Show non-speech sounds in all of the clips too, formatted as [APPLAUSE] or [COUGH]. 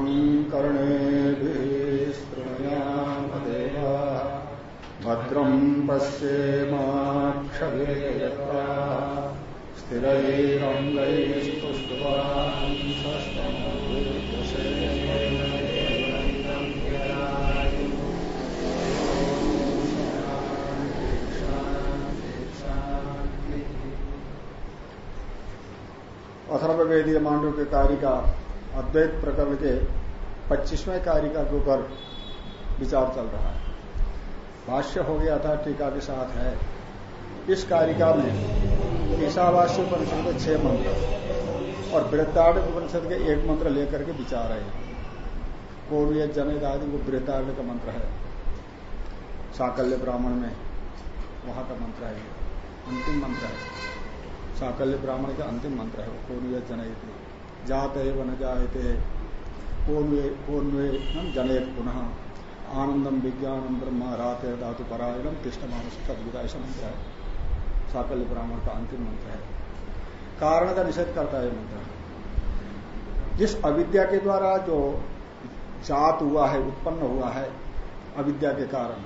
भद्रं कर्णेभिः भद्रं पश्येमाक्षभिर्यत्रा अथर्ववेदीय मांडव के कार्य का अद्वैत प्रकरण के पच्चीसवें कारिका के ऊपर विचार चल रहा है। भाष्य हो गया था, टीका के साथ है। इस कारिका में ईशावास्य परिषद के छह मंत्र और वृत्ताड़ परिषद के एक मंत्र लेकर के विचार है कोविय जनक आदि वो वृत्ताड़ का मंत्र है। साकल्य ब्राह्मण में वहाँ का मंत्र है अंतिम मंत्र है। साकल्य ब्राह्मण का अंतिम मंत्र है कोन्वे जनयते जात न जायते। जनयत पुनः। आनंदम विज्ञानम ब्रह्म रात धातु परायणम तिष्ट मानस ऐसा मंत्र है। साकल्य ब्राह्मण का अंतिम मंत्र है। कारण का निषेध करता है मंत्र। जिस अविद्या के द्वारा जो जात हुआ है उत्पन्न हुआ है अविद्या के कारण।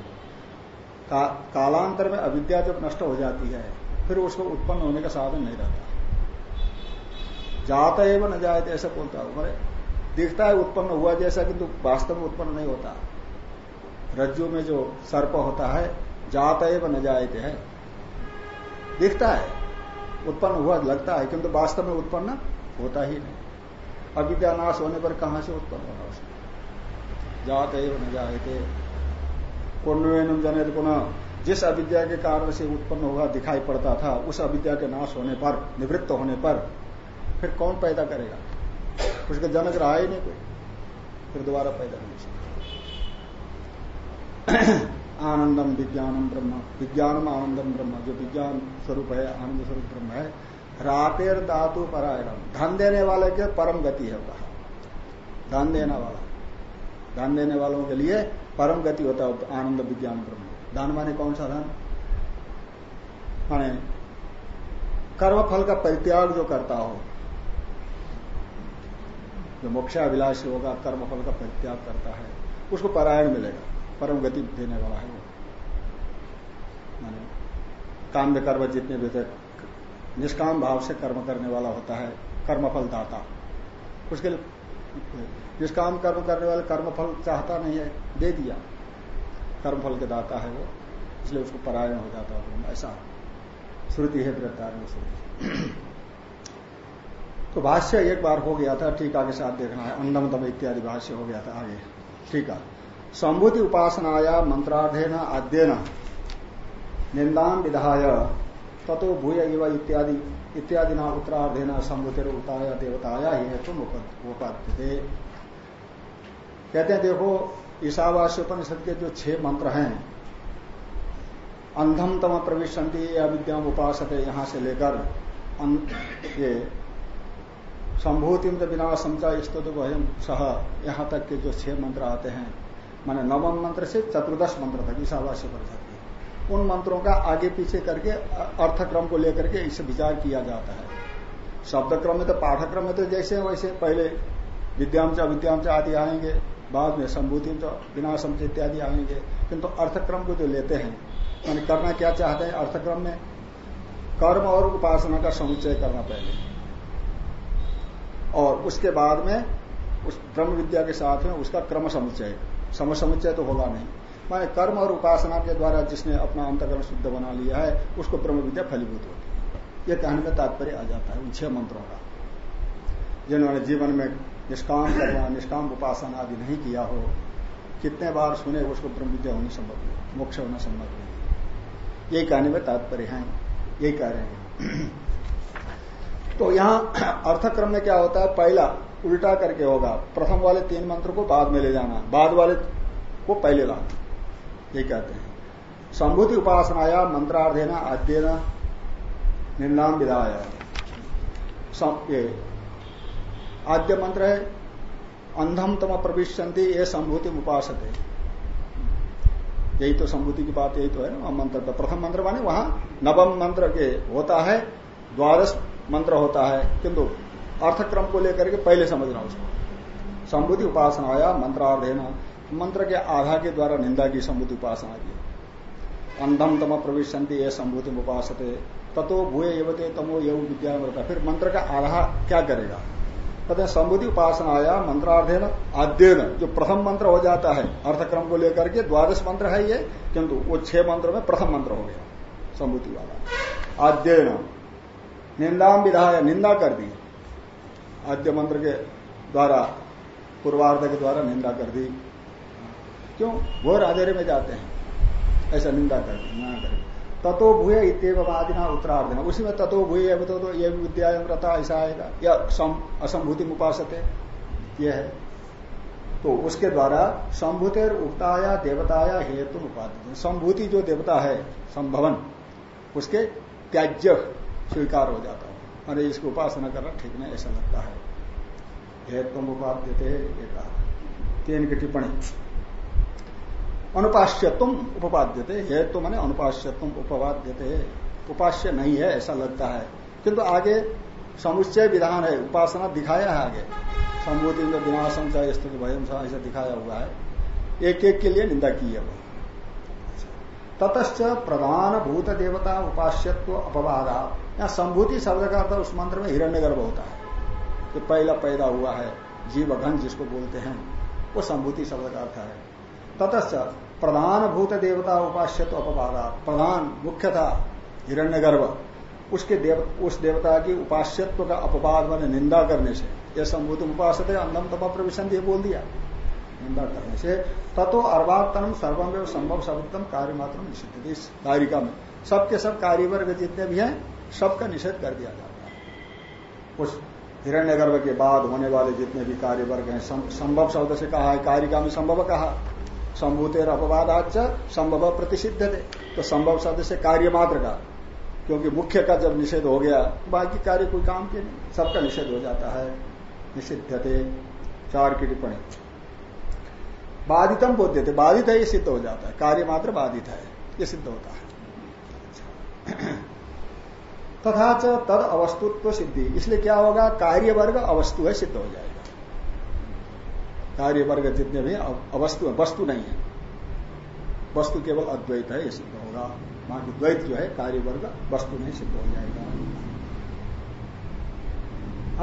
का, कालांतर में अविद्या जब नष्ट हो जाती है फिर उसको उत्पन्न होने का साधन नहीं रहता। जाता एवं न जाए ऐसा बोलता हूँ। मैंने दिखता है उत्पन्न हुआ जैसा, किंतु तो वास्तव में उत्पन्न नहीं होता। रज्जु में जो सर्प होता है, जाता एवं न जायते है। दिखता है, उत्पन्न हुआ लगता है, किंतु वास्तव में उत्पन्न होता ही नहीं। अविद्यानाश होने पर कहाँ से उत्पन्न होना उसमें जात न जायते कुंडवेन जनित पुनः, जिस अविद्या के कारण से उत्पन्न होगा, दिखाई पड़ता था, उस अविद्या के नाश होने पर, निवृत्त होने पर फिर कौन पैदा करेगा? उसका जनक रहा ही नहीं कोई। फिर दोबारा पैदा नहीं सकता। [CLEARS THROAT] आनंदम विज्ञानम ब्रह्म। विज्ञानम आनंदम ब्रह्म। जो विज्ञान स्वरूप है, आनंद स्वरूप ब्रह्म है रातेर धातु परायणम। धन देने वाले के परम गति है कहा धन देने वाला। धन देने वालों के लिए परम गति होता है, आनंद विज्ञान ब्रह्म। धन माने कौन सा धन? माने कर्म फल का परित्याग जो करता हो। जो मोक्षाभिलाषी होगा कर्म फल का परित्याग करता है। उसको परायण मिलेगा। परम गति देने वाला है वो। काम कर्म जितने भी थे, निष्काम भाव से कर्म करने वाला होता है कर्मफल दाता उसके लिए, निष्काम कर्म करने वाले कर्मफल चाहता नहीं है, दे दिया। कर्मफल के दाता है वो, इसलिए उसको परायण हो जाता है। ऐसा श्रुति है वृद्धारण श्रुति। तो भाष्य एक बार हो गया था टीका के साथ देखना है। अन्नमतम इत्यादि भाष्य हो गया था आगे। ठीक है। संभूति उपासनाया मंत्रार्धे न आद्य न निंदान विधाय ततो भूय इव इत्यादि इत्यादि ना उत्तरार्धे न संभूतिर उताया देवताया ही है तुम उपाध्य कहते हैं, देखो ईशावास्योपनिषद के जो छह मंत्र हैं अंधम तम प्रविशंति अविद्याम उपास यहाँ से लेकर ये संभूति में बिना समझा स्तुत वहम सह यहाँ तक के जो छह मंत्र आते हैं, माने नवम मंत्र से चतुर्दश मंत्र तक ईशावास्य परिषद के उन मंत्रों का आगे पीछे करके, अर्थक्रम को लेकर के इसे विचार किया जाता है। शब्द क्रम में तो पाठक्रम में तो जैसे वैसे पहले विद्यांश आदि आएँगे, बाद में संभूति तो बिना समझ इत्यादि आएँगे, किंतु अर्थक्रम को जो लेते हैं, मैंने करना क्या चाहते हैं अर्थक्रम में? कर्म और उपासना का समुच्चय करना पहले। और उसके बाद में उस ब्रह्म विद्या के साथ में उसका क्रम समुच्चय। सम समुच्चय तो होगा नहीं। माने कर्म और उपासना के द्वारा जिसने अपना अंतकरण शुद्ध बना लिया है, उसको ब्रह्म विद्या फलीभूत होती है। यह कहने में तात्पर्य आ जाता है उन छह मंत्रों का। जिन्होंने जीवन में निष्काम करना निष्काम उपासना आदि नहीं किया हो, कितने बार सुने उसको ब्रह्म विद्या होनी संभव नहीं, मोक्ष होना संभव नहीं। यही कहने में तात्पर्य है, यही कह रहे हैं। तो यहाँ [CLEARS THROAT] अर्थक्रम में क्या होता है? पहला उल्टा करके होगा। प्रथम वाले तीन मंत्र को बाद में ले जाना। बाद वाले को पहले लाना। ये कहते हैं। संभूति उपासनाया मंत्रार्धेना आद्यना निर्णाम विधाया। आद्य मंत्र है। अंधम तम प्रविशंति ये संभूति उपासक है यही तो संभूति की बात, यही तो है ना, मंत्र। प्रथम मंत्र माने वहाँ नवम मंत्र के होता है, द्वादश मंत्र होता है, किंतु अर्थक्रम को लेकर के पहले समझना उसको। संबुद्धि उपासना आया मंत्रार्धेन, मंत्र के आधा के द्वारा निंदा की संबुद्धि उपासना की। अंधम तम प्रविशंति, ये संभूति उपासते। ततो भूय एवते तमो यव विद्या फिर मंत्र का आधा क्या करेगा? कहते संबुद्धि उपासना आया मंत्रार्धेन, आद्यन, जो प्रथम मंत्र हो जाता है, अर्थक्रम को लेकर के द्वादश मंत्र है ये, किंतु वो छह मंत्र में प्रथम मंत्र हो गया, संबुद्धि वाला। आद्यन निंदा विधाय निंदा कर दी। आद्य मंत्र के द्वारा पूर्वार्ध के द्वारा निंदा कर दी। क्यों? घोर अंधेरे में जाते हैं। ऐसा निंदा कर दी ना कर ततो भूय इतव आदिना उत्तरार्धना। उसी में ततो भूय तो, तो ये विद्या ऐसा आएगा। या असंभूति मुपासते ये है। तो उसके द्वारा संभूतिर उक्ताया देवताया हेतु उपाधि संभूति जो देवता है संभवन उसके त्याज्य स्वीकार हो जाता है। अरे, इसकी उपासना करना ठीक नहीं, ऐसा लगता है। हेतु उपाध्य थे तीन की टिप्पणी। अनुपास्यत्व उपपाद्यते। है तो मैंने अनुपास्यत्व उपवाद्यते। उपास्य नहीं है, ऐसा लगता है। किंतु आगे समुच्चय विधान है, उपासना दिखाया है आगे। संबोधि में विनाशम चाहे स्थिति भयम ऐसा दिखाया हुआ है। एक एक के लिए निंदा की है वो। ततश्च प्रधान भूत देवता उपास्यत्व अपवादा यहाँ संभूति शब्द का अर्थ उस मंत्र में हिरण्य गर्भ होता है। जो पहला पैदा हुआ है, जीव घन जिसको बोलते हैं, वो संभूति शब्द का अर्थ है। ततश्च प्रधान भूत देवता उपास्य तो अपवादा प्रधान मुख्य था हिरण्यगर्भ, उसके देव, उस देवता की उपास्यत्व का अपवाद मैंने निंदा करने से। यह संभूत उपास अंधम तपा प्रविशन ये बोल दिया। निंदा करने से तत्व अर्वातम सर्वम संभव सर्वोत्तम कार्य मात्र निषिद्ध इस कारिका में। सबके सब कार्य वर्ग जितने भी हैं सबका निषेध कर दिया जाता है। उस हिरण्यगर्भ के बाद होने वाले जितने भी कार्य वर्ग हैं संभव शब्द से कहा है, कारिका में संभव कहा। संभूतेर अपवादाच संभव प्रतिषिद्ध थे तो संभव शब्द से कार्य मात्र का, क्योंकि मुख्य का जब निषेध हो गया, बाकी कार्य कोई काम के नहीं, सबका निषेध हो जाता है। निषिद्ध थे चार की टिप्पणी। बाधितम बोध्य थे बाधित है ये सिद्ध हो जाता है। कार्य मात्र बाधित है, ये सिद्ध होता है। तथा तद अवस्तुत्व सिद्धि। इसलिए क्या होगा? कार्य वर्ग अवस्तु है, सिद्ध हो जाएगा। कार्य वर्ग जितने भी अवस्तु वस्तु नहीं है। वस्तु केवल अद्वैत है, ये सिद्ध होगा। बाकी द्वैत जो है कार्य वर्ग वस्तु नहीं, सिद्ध हो जाएगा।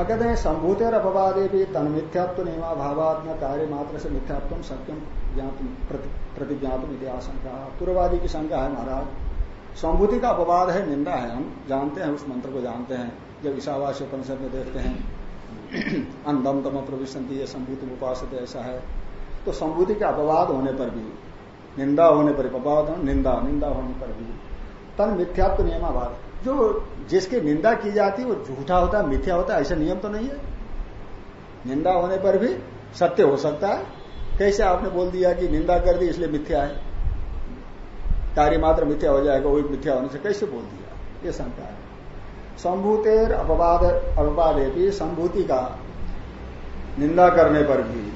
कहते हैं, संभूतेर अपवादे भी तन मिथ्यात्व नियमा भावात्म कार्य मात्र से मिथ्यात्व सत्यम ज्ञातम प्रतिज्ञातम इतिहास पूर्ववादी की शंका है महाराज। संभूति का अपवाद है, निंदा है, हम जानते हैं, उस मंत्र को जानते हैं, जब ईशावास उपनिषद में देखते हैं, [CLEARS THROAT] अंधम तम प्रविशंति ये संभूति उपास ऐसा है। तो संभूति के अपवाद होने पर भी, निंदा होने पर अपवाद निंदा निंदा होने पर भी, तन मिथ्यात्व नियमावाद। जो जिसकी निंदा की जाती है, वो झूठा होता है, मिथ्या होता है, ऐसा नियम तो नहीं है। निंदा होने पर भी सत्य हो सकता है। कैसे आपने बोल दिया कि निंदा कर दी, इसलिए मिथ्या है? कार्य मात्र मिथ्या हो जाएगा वही मिथ्या होने से कैसे बोल दिया? ये शंका है। संभूतेर अपवाद अपवाद भी संभूति का निंदा करने पर भी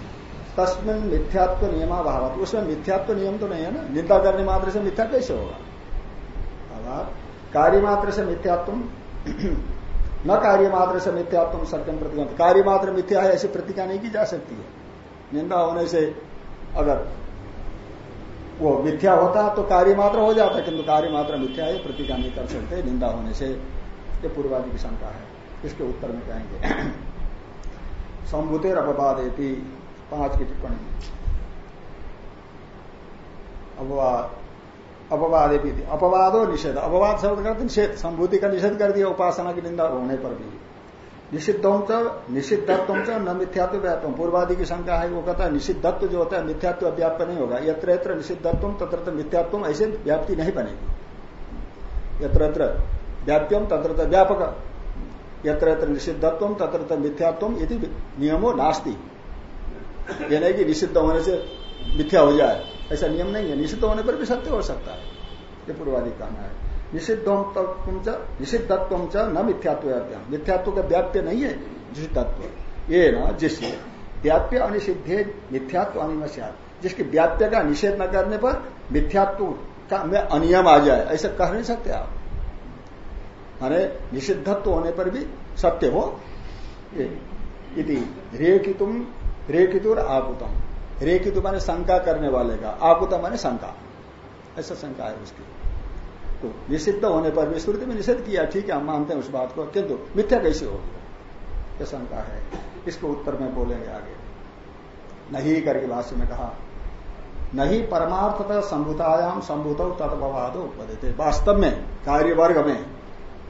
तस्मिन मिथ्यात्व नियमाभाव उसमें मिथ्यात्व नियम तो नहीं है ना? निंदा करने मात्र से मिथ्या कैसे होगा? अभाव कार्य मात्र से मिथ्यात्व, [CLEARS THROAT] न कार्य मात्र से मिथ्यात्व सत्यम प्रतिबंध कार्य मात्र मिथ्या है, ऐसी प्रतिज्ञा नहीं की जा सकती है। निंदा होने से अगर वो मिथ्या होता तो कार्य मात्र हो जाता, किंतु कार्य मात्र मिथ्या है प्रतिज्ञा नहीं कर सकते, निंदा होने से ये पूर्वादि की शंका है। इसके उत्तर में कहेंगे संभूतेर अपवाद पाँच की टिप्पणी। अपवाद अपवाद अपवादो निषेध। अपवाद शब्द करते निषेध। संभूति का निषेध कर दिया, उपासना की निंदा होने पर भी। निषिद्धों च निषिद्धत्व च न मिथ्यात्व व्याप्त पूर्वादि की शंका है, वो कहता है, निषिद्धत्व जो होता है, मिथ्यात्व व्याप्त नहीं होगा। यत्र यत्र निषिद्धत्व, तत्र मिथ्यात्व, ऐसे व्याप्ति नहीं बनेगी। यत्र व्याप्यम तत्र व्यापक। यत्र यत्र निषिद्धत्व, तत्र मिथ्यात्व यदि नियमो नास्ती। ये नहीं कि निषिद्ध होने से मिथ्या हो जाए। ऐसा नियम नहीं है। निषिद्ध होने पर भी सत्य हो सकता है। ये पूर्वादि कहना है। निषिद्धत्व निषिद्धत्व न मिथ्यात्व मिथ्यात्व का व्याप्य नहीं है, निषिद्धत्व। ये न, जिससे व्याप्य अनिषिद्धे मिथ्यात्व अनिमस्या जिसके व्याप्य का निषेध न करने पर मिथ्यात्व का में अनियम आ जाए, ऐसा कह नहीं सकते आप। माने निषिद्धत्व होने पर भी सत्य हो यदि रेखितुम रेकितु और आकुतम। रेकितु माने शंका करने वाले का, आकुतम माने शंका। ऐसा शंका है उसकी। तो निषिद्ध होने पर भी श्रुति में निषेध किया, ठीक है, हम मानते हैं उस बात को। किंतु मिथ्या कैसे होगी यह शंका है। इसके उत्तर में बोलेंगे आगे। नहीं करके भाष्य में कहा, नहीं परमार्थता संभूतायाम संभूत तत्पवाद उपदे वास्तव में कार्य वर्ग में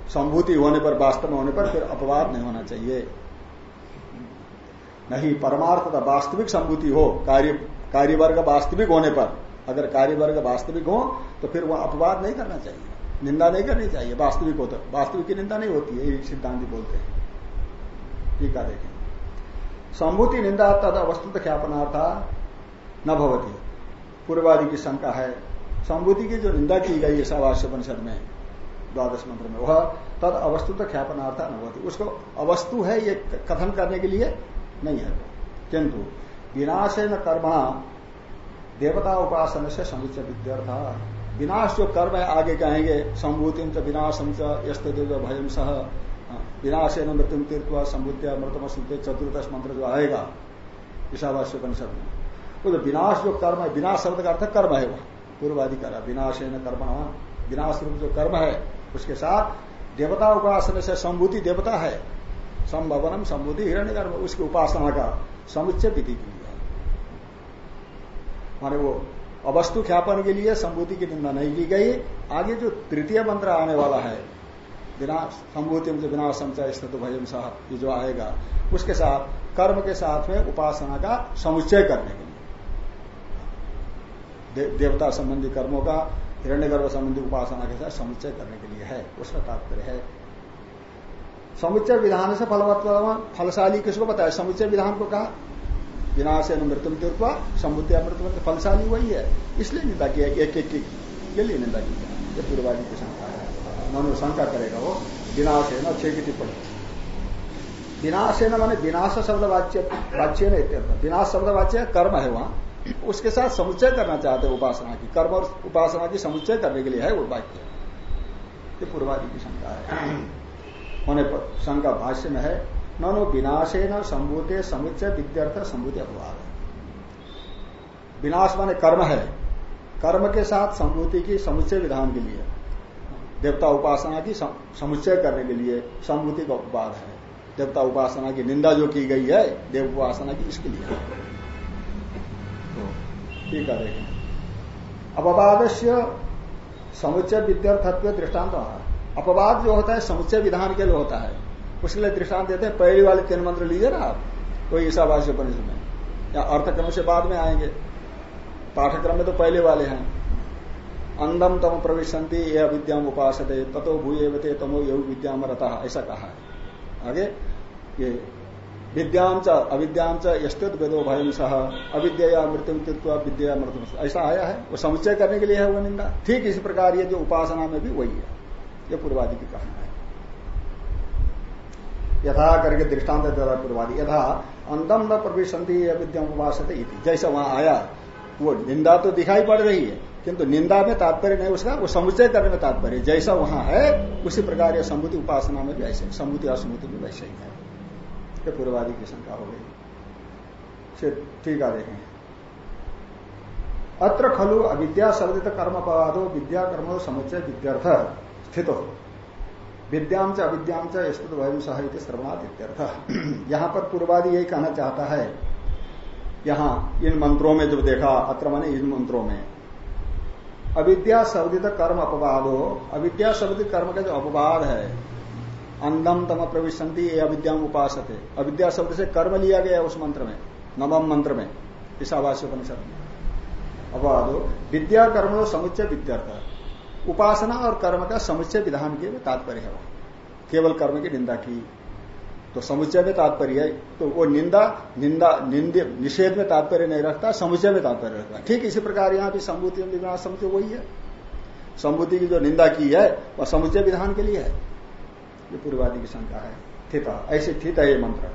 संभूति होने पर, वास्तव में होने पर फिर अपवाद नहीं होना चाहिए। नहीं, परमार्थता वास्तविक संभूति हो, कार्य कार्य वर्ग वास्तविक होने पर अगर कार्य वर्ग वास्तविक हो तो फिर वह अपवाद नहीं करना चाहिए। निंदा नहीं करनी चाहिए। वास्तविक हो तो वास्तविक की निंदा नहीं होती है सिद्धांत बोलते हैं। टीका देखें। संभूति निंदा तद अवस्तुत ख्यापनार्था न भवती। पूर्वादि की शंका है। संभूति की जो निंदा की गई है सवास्य परिषद में, द्वादश मंत्र में, वह तद अवस्तुत ख्यापनार्था न होती उसको अवस्तु है, ये कथन करने के लिए नहीं है। किंतु विनाश न कर्मा देवता उपासन से समुच्च विद्यार्थ विनाश जो कर्म है, आगे कहेंगे, संभूति विनाशम च, यस्त भयम सह। विनाश न मृत्यु तीर्थ संबुद्ध मृतम सुनते चतुर्दश मंत्र जो आएगा, ईशावास्य परिषद में। वो जो विनाश जो कर्म है, विनाश शब्द का अर्थ कर्म है वह पूर्वादि कर विनाश न कर्म विनाश रूप जो कर्म है, उसके साथ देवता उपासना से संभूति देवता है। संभवनम संभूति हिरण्य कर्म उसकी उपासना का समुच्चय विधि की। है माने वो अवस्तु ख्यापन के लिए संभूति की निंदा नहीं की गई। आगे जो तृतीय मंत्र आने वाला है बिना संभूति में जो बिना संचय स्थित भजन साहब ये जो आएगा उसके साथ कर्म के साथ में उपासना का समुच्चय करने के लिए। दे, देवता संबंधी कर्मों का हिरण्य गर्भ संबंधी उपासना के साथ समुच्चय करने के लिए है उसका तात्पर्य है। समुच्चय विधान से फलवत्व फलशाली किसको बताया समुच्चय विधान को कहा? विनाश है मृत्यु तीर्थ समुद्र मृत्यु फलशाली वही है इसलिए निंदा किया एक एक के लिए निंदा की ये पूर्वाजी की शंका है मनु शंका करेगा वो विनाश है ना छह की टिप्पणी विनाश है ना माने विनाश शब्द वाच्य वाच्य नहीं विनाश शब्द वाच्य कर्म है वहाँ उसके साथ समुच्चय करना चाहते हैं उपासना की कर्म और उपासना की समुच्चय करने के लिए है वो वाक्य ये पूर्वादि की शंका है होने पर शंका भाष्य में है नो विनाशे न संभूते समुच्चय विद्यार्थ संभूति अपवाद विनाश माने कर्म है। कर्म के साथ संभूति की समुच्चय विधान के लिए, देवता उपासना की समुच्चय करने के लिए संभूति का उपवाद है। देवता उपासना की निंदा जो की गई है, देव उपासना की इसके लिए। तो ठीक अपवाद से समुच्चय विद्यार्थत्व दृष्टांत अपवाद जो होता है, समुच्चय विधान के लिए होता है। उसके लिए दृष्टांत देते हैं, पहली वाले तीन मंत्र लीजिए ना आप, कोई ईसावास्य उपनिषद में। या अर्थक्रम से बाद में आएँगे। पाठक्रम में तो पहले वाले हैं। अंदम तम प्रविशंति यह अविद्याम उपास तथो भूये तमो यो विद्याम रता, ऐसा कहा है। आगे, ये विद्याम च अविद्याम यस्तित वेदो भयम सह अविद्या मृत्यु तीर्थवा विद्या मृत्यु ऐसा आया है। वो समुच्चय करने के लिए है वो निंदा। ठीक इसी प्रकार ये जो उपासना में भी वही है। ये पूर्वादि की कहना है। यथा करके दृष्टांत देता पूर्वादि। यथा अंतम न प्रविशंति अविद्यम उपास जैसा वहाँ आया, वो निंदा तो दिखाई पड़ रही है, किंतु निंदा में तात्पर्य नहीं, उसका, वो समुचय करने में तात्पर्य। जैसा वहाँ है, उसी प्रकार यह समुति उपासना में भी ऐसे समुति असमुति भी वैसे ही है। ये पूर्वादि की शंका हो गई। ठीक है देखें। अत्र खलु अविद्या शब्द कर्म पवादो विद्या कर्म समुच्चय विद्यार्थ, स्थित। हो विद्याम च अविद्याम च स्तुत वायु साहित्य श्रवणात इत्यर्थ। [CLEARS THROAT] यहाँ पर पूर्वादि यही कहना चाहता है। यहाँ इन मंत्रों में जब देखा, अत्र माने इन मंत्रों में। अविद्या शब्दित कर्म अपवाद हो अविद्या शब्दित कर्म का जो अपवाद है अंधम तम प्रविशंति ये अविद्याम अविद्या शब्द से कर्म लिया गया उस मंत्र में, नवम मंत्र में ईशावास्योपनिषद में। अपवाद हो विद्या कर्म समुच्चय विद्यार्थ। उपासना और कर्म का समुच्चय विधान के तात्पर्य है वहाँ। केवल कर्म की निंदा की। तो समुच्चय में तात्पर्य है तो वो निंदा निंदा, निंद, निषेध में तात्पर्य नहीं रखता, समुच्चय में तात्पर्य रखता ठीक इसी प्रकार यहाँ भी संभूति विनाश समुचय वही है। संभूति की जो निंदा की है, वह समुच्चय विधान के लिए है। ये पूर्वादि की शंका है। थित, ऐसे थित है ये मंत्र।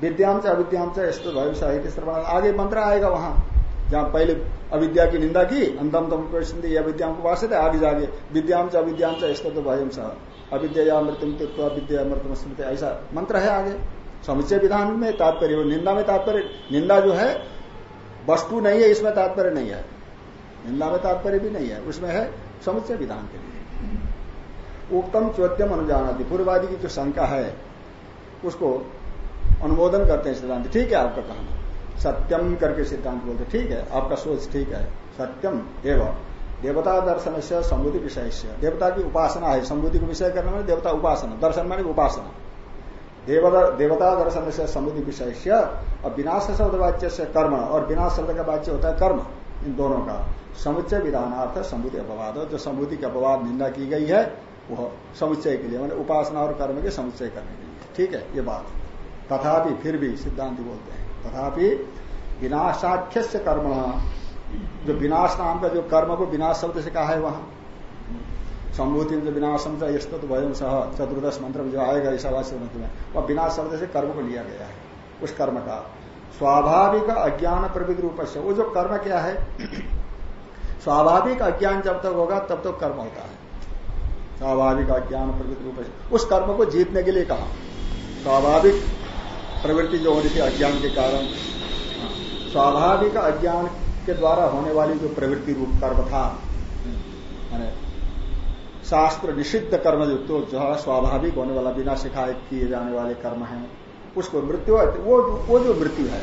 विद्यांश, अविद्यांश भविष्य आगे मंत्र आएगा वहाँ। जहाँ पहले अविद्या की निंदा की अंतम तम प्रश्न अविद्या को वासित है आगे जाके, विद्याम च अविद्याम च तो भयम सह अविद्या मृत्यु विद्या मृत्यु स्मृति ऐसा मंत्र है आगे। समुच्चय विधान में तात्पर्य, निंदा में तात्पर्य, निंदा जो है, वस्तु नहीं है, इसमें तात्पर्य नहीं है। निंदा में तात्पर्य भी नहीं है, उसमें है समुच्चय विधान के लिए। उत्तम चौद्यम अनुजाना पूर्ववादी की जो शंका है, उसको अनुमोदन करते हैं सिद्धांत। ठीक है, आपका कहना। सत्यम करके सिद्धांत बोलते ठीक है, आपका सोच ठीक है। सत्यम एवं देवता दर्शन से समुद्धि विषय से। देवता की उपासना है समुद्धि को विषय करने में देवता उपासना, दर्शन मानी उपासना। देवता दर्शन से समुद्धि विषय से और विनाश शब्द वाच्य से कर्म, और विनाश शब्द का वाच्य होता है कर्म, इन दोनों का। समुच्चय विधानार्थ समुद्धि अपवाद। जो समुद्धि के अपवाद निंदा की गई है वह समुच्चय के लिए, मैंने उपासना और कर्म के समुच्चय करने के लिए। ठीक है, ये बात। तथापि फिर भी सिद्धांत बोलते हैं। तथापि विनाशाख्य से कर्म जो विनाश नाम का जो कर्म को विनाश शब्द से कहा है वहाँ। संभूति में जो विनाश शब्द तो वयम सह चतुर्दश मंत्र में जो आएगा ईशावास्य में वह विनाश शब्द से कर्म को लिया गया है, उस कर्म का। स्वाभाविक अज्ञान प्रवृत्ति रूप से वो जो कर्म क्या है, स्वाभाविक अज्ञान जब तक होगा, तब तक कर्म होता है। स्वाभाविक अज्ञान प्रवृत्ति रूप से उस कर्म को जीतने के लिए कहा। स्वाभाविक प्रवृत्ति जो होनी थी अज्ञान के कारण, स्वाभाविक अज्ञान के द्वारा होने वाली जो प्रवृत्ति रूप कर्म था शास्त्र निषिद्ध कर्म जो तो जो है स्वाभाविक होने वाला, बिना सिखाए किए जाने वाले कर्म है, उसको मृत्यु वो वो जो मृत्यु है,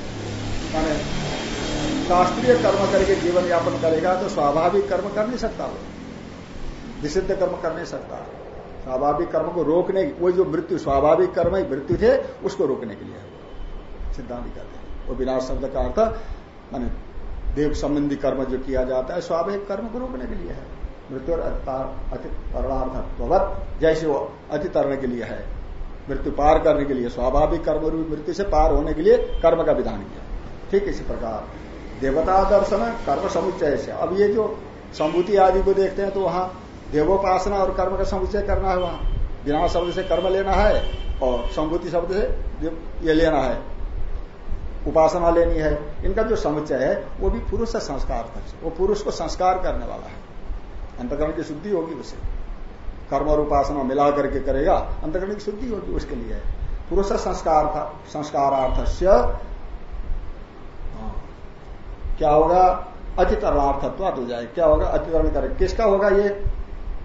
माने शास्त्रीय कर्म करके जीवन यापन करेगा तो स्वाभाविक कर्म कर नहीं सकता वो, निषिद्ध कर्म कर नहीं सकता स्वाभाविक कर्म को रोकने वो जो मृत्यु, स्वाभाविक कर्म ही, मृत्यु थे, उसको रोकने के लिए है। सिद्धांत कहते हैं। वो विनाश शब्द का अर्थ, मान देव संबंधी कर्म जो किया जाता है, स्वाभाविक कर्म को रोकने के लिए है। मृत्यु अति तरणार्थ जैसे वो अति तरने के लिए है। मृत्यु पार करने के लिए, स्वाभाविक कर्म रूप मृत्यु से पार होने के लिए कर्म का विधान किया। ठीक इसी प्रकार, देवता दर्शन, कर्म समुच्चय से। अब ये जो संभूति आदि को देखते हैं तो वहाँ देवोपासना और कर्म का समुचय करना है वहाँ। बिना शब्द से कर्म लेना है और संभूति शब्द से ये लेना है। उपासना लेनी है। इनका जो समुचय है, वो भी पुरुष से संस्कार वो पुरुष को संस्कार करने वाला है। अंतकरण की शुद्धि होगी उसे। कर्म और उपासना मिला करके करेगा, अंतकरण की शुद्धि होगी उसके लिए। पुरुष संस्कार संस्कारार्थ से हाँ। क्या होगा? अतितरणार्थत्व हो जाए। क्या होगा? अतितरण करेगा किसका होगा ये?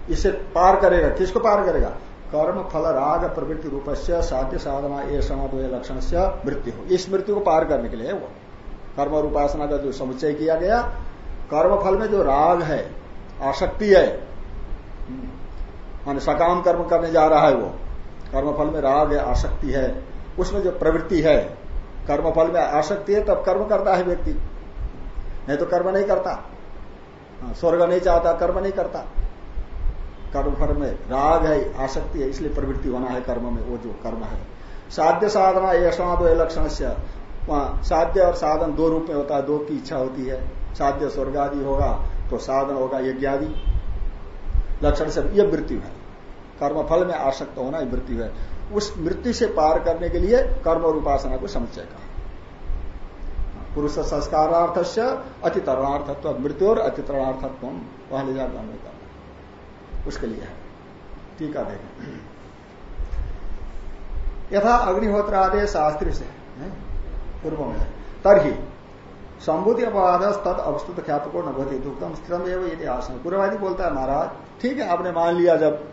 इसे पार करेगा। किसको पार करेगा? कर्म फल राग प्रवृत्ति रूप से साध्य साधना ये समाधि लक्षण से मृत्यु हो। इस मृत्यु को पार करने के लिए वो कर्म और उपासना का जो समुच्चय किया गया कर्म फल में जो राग है आसक्ति है मान सकाम कर्म करने जा रहा है वो कर्म फल में राग है आसक्ति है उसमें जो प्रवृत्ति है कर्म फल में आसक्ति है तब कर्म करता है व्यक्ति। नहीं तो कर्म नहीं करता। हाँ, स्वर्ग नहीं चाहता कर्म नहीं करता। कर्म फल में राग है, आसक्ति है, इसलिए प्रवृत्ति होना है कर्म में, वो जो कर्म है। साध्य साधना यशा दो लक्षण से वहाँ साध्य और साधन दो रूप में होता है, दो की इच्छा होती है। साध्य स्वर्ग आदि होगा तो साधन होगा यज्ञ आदि लक्षण से यह मृत्यु है। कर्म फल में आसक्त होना यह मृत्यु है। उस मृत्यु से पार करने के लिए कर्म और उपासना को समुचय कहा। पुरुष संस्कारार्थ से अतितरणार्थत्व मृत्यु और अतितरणार्थत्व। वहाँ ले जाकर उसके लिए है। टीका देखें। यथा अग्निहोत्र आदेश शास्त्री से पूर्व में तरही, संबुद्धि अपवाद तद अवस्तुत ख्यापको न भवती दुखम स्थितम एवं इतिहास में बोलता है, महाराज, ठीक है, आपने मान लिया जब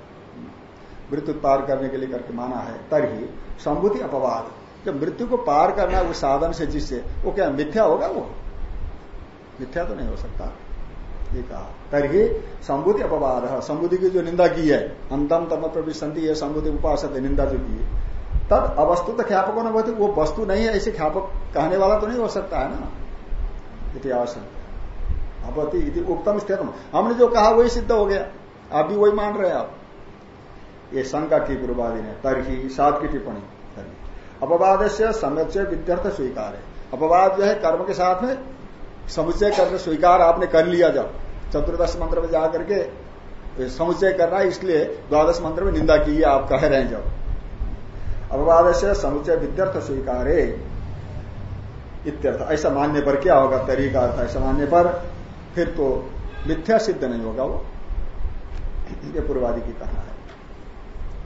मृत्यु पार करने के लिए करके माना है। तरही, संबुद्धि अपवाद, जब मृत्यु को पार करना है उस साधन से, जिससे, वो क्या मिथ्या होगा वो? मिथ्या तो नहीं हो सकता। ये कहा। तरही संबुद्धि अपवाद। संबुद्धि की जो निंदा की है, अंतम तम प्रविशंति ये संबुद्धि उपास निंदा जो की है। तब अवस्तु तो ख्यापकों ने वो वस्तु नहीं है ऐसे ख्यापक कहने वाला तो नहीं हो सकता, है ना? इतिहास इति उत्तम स्थित हमने जो कहा, वही सिद्ध हो गया। आप भी वही मान रहे आप। ये शंका की गुरुवादी ने। तरही सात की टिप्पणी। अपवाद से समुचय विद्यार्थ स्वीकार। है अपवाद जो है, कर्म के साथ में समुचय कर्म स्वीकार आपने कर लिया जब चतुर्दश मंत्र में जाकर के समुचय करना है, इसलिए द्वादश मंत्र में निंदा की आप कह रहे हैं जब। अपवाद से समुचय विद्यार्थ स्वीकार इत्यर्थ। ऐसा मानने पर क्या होगा? तरीका अर्थ ऐसा मानने पर फिर तो मिथ्या सिद्ध नहीं होगा वो। ये पूर्वादि की कहना है।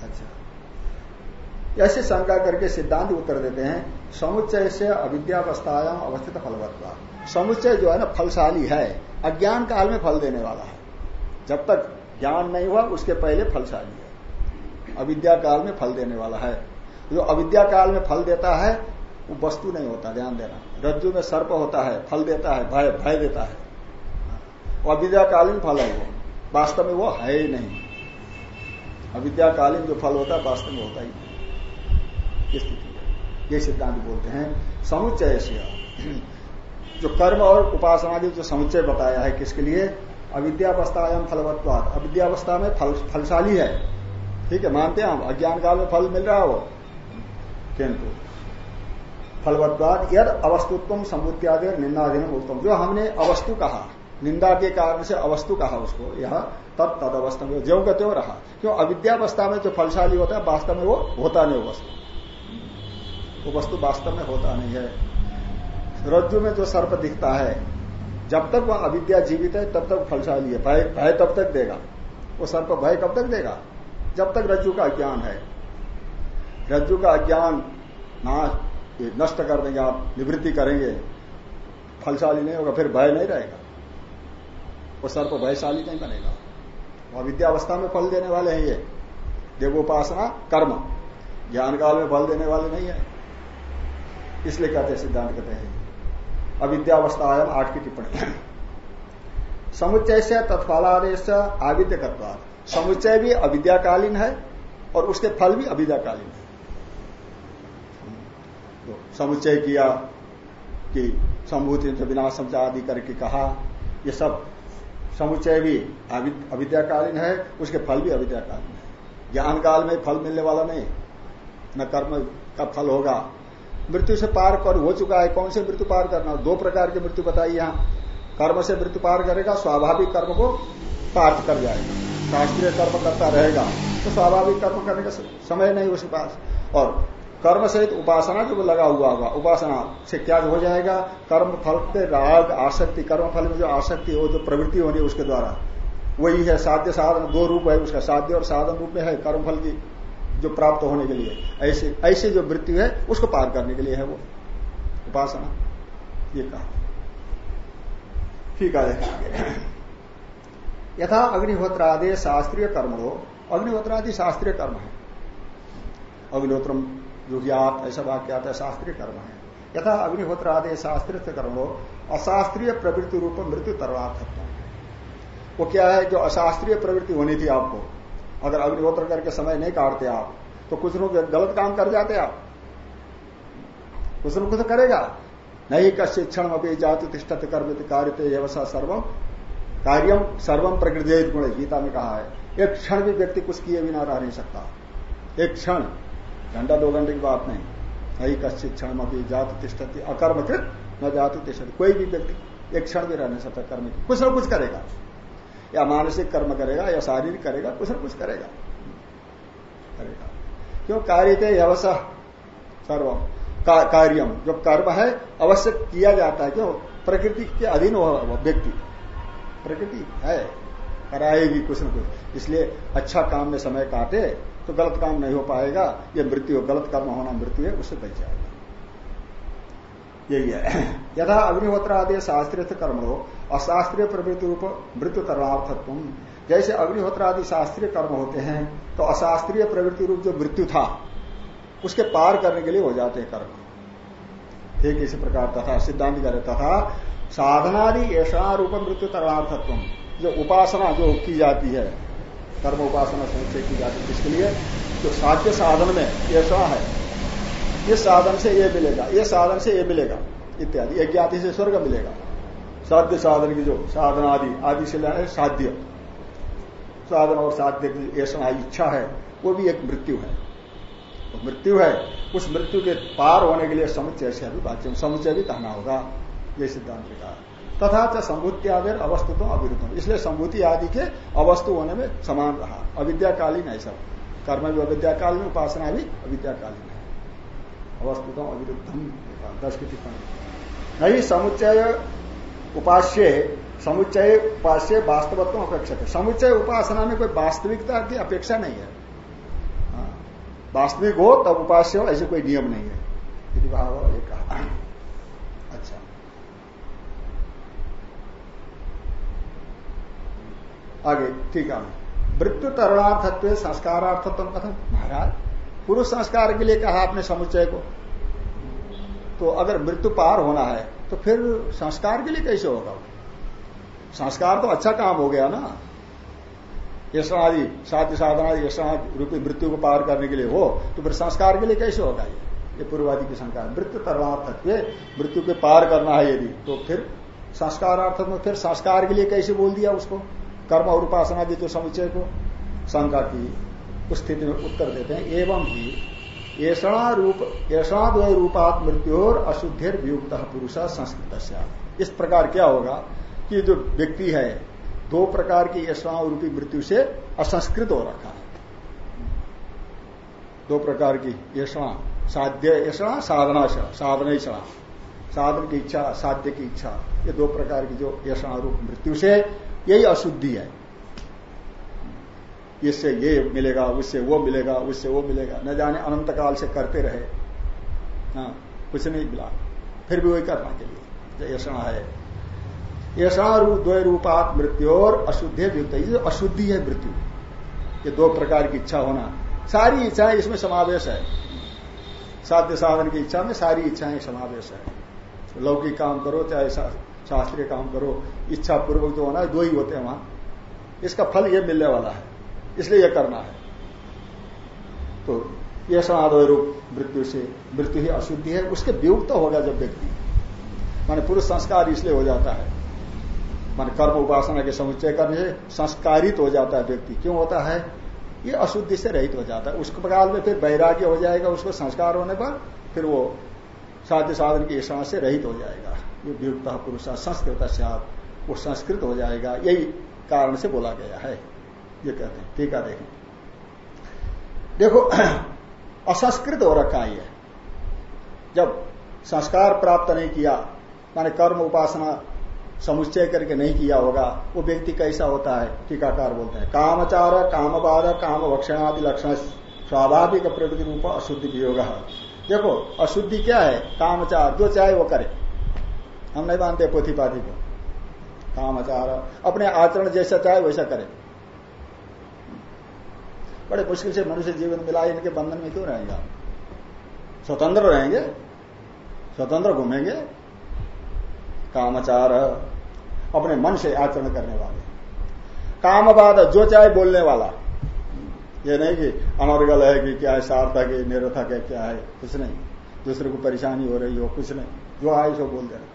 अच्छा। ऐसे शंका करके सिद्धांत उत्तर देते हैं, समुच्चय से अविद्यावस्थायाम अवस्थित फलवत्ता। समुच्चय जो है ना फलशाली है, अज्ञान काल में फल देने वाला है। जब तक ज्ञान नहीं हुआ, उसके पहले फलशाली है। अविद्या काल में फल देने वाला है। जो अविद्या काल में फल देता है, वो वस्तु नहीं होता, ध्यान देना। रज्जु में सर्प होता है, फल देता है, भय भय देता है। वो अविद्याकालीन फल है वो। वास्तव में वो है ही नहीं। अविद्याकालीन जो फल होता है, वास्तव में होता ही नहीं। स्थिति ये सिद्धांत बोलते हैं समुच्चय जो कर्म और उपासना की जो समुच्चय बताया है किसके लिए? अविद्यावस्था अविद्यावस्थायाम फलवत्वाद अविद्यावस्था में फल, फलशाली है। ठीक है, मानते हैं हम अज्ञान काल में फल मिल रहा हो? किंतु फलवत्वाद यद अवस्तुत्व समुद्यादि निंदाधीन उत्तम जो हमने अवस्तु कहा, निंदा के कारण से अवस्तु कहा उसको, यह तब तद अवस्था में ज्यो का त्यों रहा। क्यों? अविद्यावस्था में जो फलशाली होता है, वास्तव में वो होता नहीं वस्तु। वो वस्तु वास्तव में होता नहीं है। रज्जु में जो सर्प दिखता है, जब तक वह अविद्या जीवित है, तब तक फलशाली है। भय भय तब तक देगा। वो सर्प भय कब तक देगा? जब तक रज्जु का अज्ञान है। रज्जु का अज्ञान नाश नष्ट कर देंगे आप, निवृत्ति करेंगे, फलशाली नहीं होगा, फिर भय नहीं रहेगा। वो सर्प भयशाली नहीं बनेगा। वो विद्यावस्था में फल देने वाले हैं ये। देवोपासना कर्म। ज्ञान काल में फल देने वाले नहीं है। इसलिए कहते सिद्धांत कहते हैं अविद्यावस्था आयम आठ की टिप्पणी। समुच्चय से तत्फलादेश आविद्य करता समुच्चय भी अविद्याकालीन है और उसके फल भी अविद्याकालीन है। तो समुच्चय किया कि संभूति विनाशम आदि करके कहा, ये सब समुच्चय भी अविद्याकालीन है, उसके फल भी अविद्याकालीन है। ज्ञान काल में फल मिलने वाला नहीं। न कर्म का फल होगा मृत्यु से पार कर हो चुका है। कौन से मृत्यु पार करना? दो प्रकार की मृत्यु बताई यहाँ। कर्म से मृत्यु पार करेगा, स्वाभाविक कर्म को पार कर जाएगा। शास्त्रीय कर्म करता रहेगा तो स्वाभाविक कर्म करने का समय नहीं उसके पास। और कर्म सहित उपासना जो लगा हुआ होगा, उपासना से क्या हो जाएगा? कर्म फल के राग, आसक्ति, कर्म फल में जो आसक्ति हो, जो प्रवृत्ति होनी उसके द्वारा, वही है साध्य साधन, दो रूप है उसका, साध्य और साधन रूप में है कर्म फल की। जो प्राप्त होने के लिए। ऐसे ऐसे जो मृत्यु है, उसको पार करने के लिए है वो। उपासना। ये कहा। ठीक है यथा अग्निहोत्रादि शास्त्रीय कर्म हो। अग्निहोत्रादि शास्त्रीय कर्म है। अग्निहोत्रम युग्यात ऐसा वाक्य आता है, शास्त्रीय कर्म है। यथा अग्निहोत्र आदि शास्त्रीय कर्म हो, अशास्त्रीय प्रवृत्ति रूप मृत्यु तरवार्थत्व वो क्या है, जो अशास्त्रीय प्रवृत्ति होनी थी आपको अगर अग्निहोत्र करके समय नहीं काटते आप तो कुछ लोग गलत काम कर जाते आप। कुछ न कुछ करेगा। नहीं कश्य क्षण अभी जाति तिष्ठत कर्म कार्य व्यवसा सर्वम कार्यम सर्वम प्रकृति गुण, गीता में कहा है। एक क्षण भी व्यक्ति कुछ किए बिना रह नहीं सकता। एक क्षण, घंटा दो घंटे की बात नहीं। नहीं कश्चित क्षण अभी जात तिष्ठती अकर्मकृत न जातु तिष्ठती। कोई भी व्यक्ति एक क्षण भी रह नहीं सकता कर्म कुछ न कुछ करेगा। या मानसिक कर्म करेगा या शारीरिक करेगा कुछ न कुछ करेगा। करेगा। क्यों? कार्य थे अवश्य सर्वम। का, कार्यम। जो कर्म है अवश्य किया जाता है। क्यों? प्रकृति के अधीन हो व्यक्ति। प्रकृति है। कराएगी कुछ न कुछ। इसलिए अच्छा काम में समय काटे तो गलत काम नहीं हो पाएगा। ये मृत्यु हो गलत कर्म होना मृत्यु है उससे बच जाएगा। यही है। [CLEARS THROAT] यथा अग्निहोत्र आदि शास्त्रीय कर्म हो अशास्त्रीय प्रवृत्ति रूप मृत्यु कर्मार्थत्व जैसे अग्निहोत्र आदि शास्त्रीय कर्म होते हैं तो अशास्त्रीय प्रवृत्ति रूप जो मृत्यु था, उसके पार करने के लिए हो जाते हैं कर्म। ठीक इसी प्रकार तथा सिद्धांत करे तथा साधनादि ऐसा रूप मृत्यु कर्मार्थत्व जो उपासना जो की जाती है, कर्म उपासना संचय की जाती है इसके लिए? जो साध्य साधन में ऐसा है। इस साधन से ये मिलेगा, ये साधन से ये मिलेगा, इत्यादि। एक ज्ञाति से स्वर्ग मिलेगा। साध्य साधन की जो साधन आदि आदि से लेना है साध्य। साधन और साध्य की ऐसा इच्छा है, वो भी एक मृत्यु है। तो मृत्यु है, उस मृत्यु के पार होने के लिए समुच्चय से अभी बात समुच्चय भी कहना होगा, ये सिद्धांत कहा। तथा च संभूति आदि अवस्तु तो अविरुद्ध इसलिए संभूति आदि के अवस्तु होने में समान रहा। अविद्याकालीन है सब। कर्म भी अविद्याकालीन, उपासना भी अविद्याकालीन है। अवस्तु तो अविरुद्धम। दस की टिप्पणी। नहीं, समुच्चय उपास्य, समुच्चय उपास्य वास्तवत्व अपेक्षा है समुच्चय उपासना में कोई वास्तविकता की अपेक्षा नहीं है। हाँ। वास्तविक हो, तब उपास्य हो, ऐसे कोई नियम नहीं है। भाव ये कहा। अच्छा। आगे, ठीक है। मृत्यु तरणार्थत्व संस्कारार्थत्व कथम महाराज, पुरुष संस्कार के लिए कहा आपने समुच्चय को। तो अगर मृत्यु पार होना है तो फिर संस्कार के लिए कैसे होगा? संस्कार तो अच्छा काम हो गया ना। यशनादि, साध्य साधना यशनादि रूपी मृत्यु को पार करने के लिए हो तो फिर संस्कार के लिए कैसे होगा ये? ये पूर्वादि की शंका मृत्यु तरणार्थत्व मृत्यु के पार करना है यदि तो फिर संस्कारार्थ में फिर संस्कार के लिए कैसे बोल दिया उसको? कर्म और उपासना की जो समुचय को, शंका की, उस स्थिति में उत्तर देते हैं। एवं ही द्वय रूपात मृत्यु और अशुद्धिर वियुक्त पुरुष संस्कृत इस प्रकार क्या होगा कि जो व्यक्ति है, दो प्रकार की यशना रूपी मृत्यु से असंस्कृत हो रखा है। दो प्रकार की यशना साध्य यशना साधना साधना क्षणा साधन की इच्छा, साध्य की इच्छा, ये दो प्रकार की जो यशना रूप मृत्यु से यही अशुद्धि है। इससे ये मिलेगा, उससे वो मिलेगा, उससे वो मिलेगा। न जाने अनंत काल से करते रहे। हाँ कुछ नहीं मिला। फिर भी वही करना के लिए। यशना है। ऐसा रूप दो रूपात मृत्यु और अशुद्धि युक्त अशुद्धि है मृत्यु। ये दो प्रकार की इच्छा होना। सारी इच्छाएँ इसमें समावेश है। साध्य साधन की इच्छा में सारी इच्छाएँ समावेश है। लौकिक काम करो, चाहे शास्त्रीय काम करो। इच्छा पूर्वक जो होना है, दो ही होते हैं वहाँ। इसका फल ये मिलने वाला है। इसलिए यह करना है। तो यह समाधो रूप मृत्यु से मृत्यु ही अशुद्धि है। उसके वियुक्त होगा जब व्यक्ति। माने पुरुष संस्कार इसलिए हो जाता है। मान कर्म उपासना के समुच्चय करने से संस्कारित हो जाता है व्यक्ति। क्यों होता है? ये अशुद्धि से रहित हो जाता है। उसके काल में फिर वैराग्य हो जाएगा, उसको संस्कार होने पर फिर वो साध्य साधन की ईषणा से रहित हो जाएगा। ये वियुक्त पुरुष संस्कृत वो संस्कृत हो जाएगा। यही कारण से बोला गया है। ये कहते हैं है देखें देखो, [CLEARS THROAT] असंस्कृत हो रखा है जब संस्कार प्राप्त नहीं किया, माने कर्म उपासना समुच्चय करके नहीं किया होगा, वो व्यक्ति कैसा होता है? टीकाकार बोलते हैं, कामचार, कामबाध काम भक्षणादि लक्षण स्वाभाविक प्रवृत्ति रूप अशुद्धि वियोग। देखो, अशुद्धि क्या है? कामचार, जो चाहे वो करे। हम नहीं मानते पोथी पाथी को। कामचार, अपने आचरण जैसा चाहे वैसा करे। बड़े मुश्किल से मनुष्य जीवन मिला, इनके बंधन में क्यों रहेंगे स्वतंत्र रहेंगे? स्वतंत्र घूमेंगे? कामचार अपने मन से आचरण करने वाले। कामवाद जो चाहे बोलने वाला। ये नहीं कि अनर्गल है कि क्या है सार्थक है निरर्थक है क्या है, कुछ नहीं। दूसरे को परेशानी हो रही हो, कुछ नहीं। जो आए सो बोल देना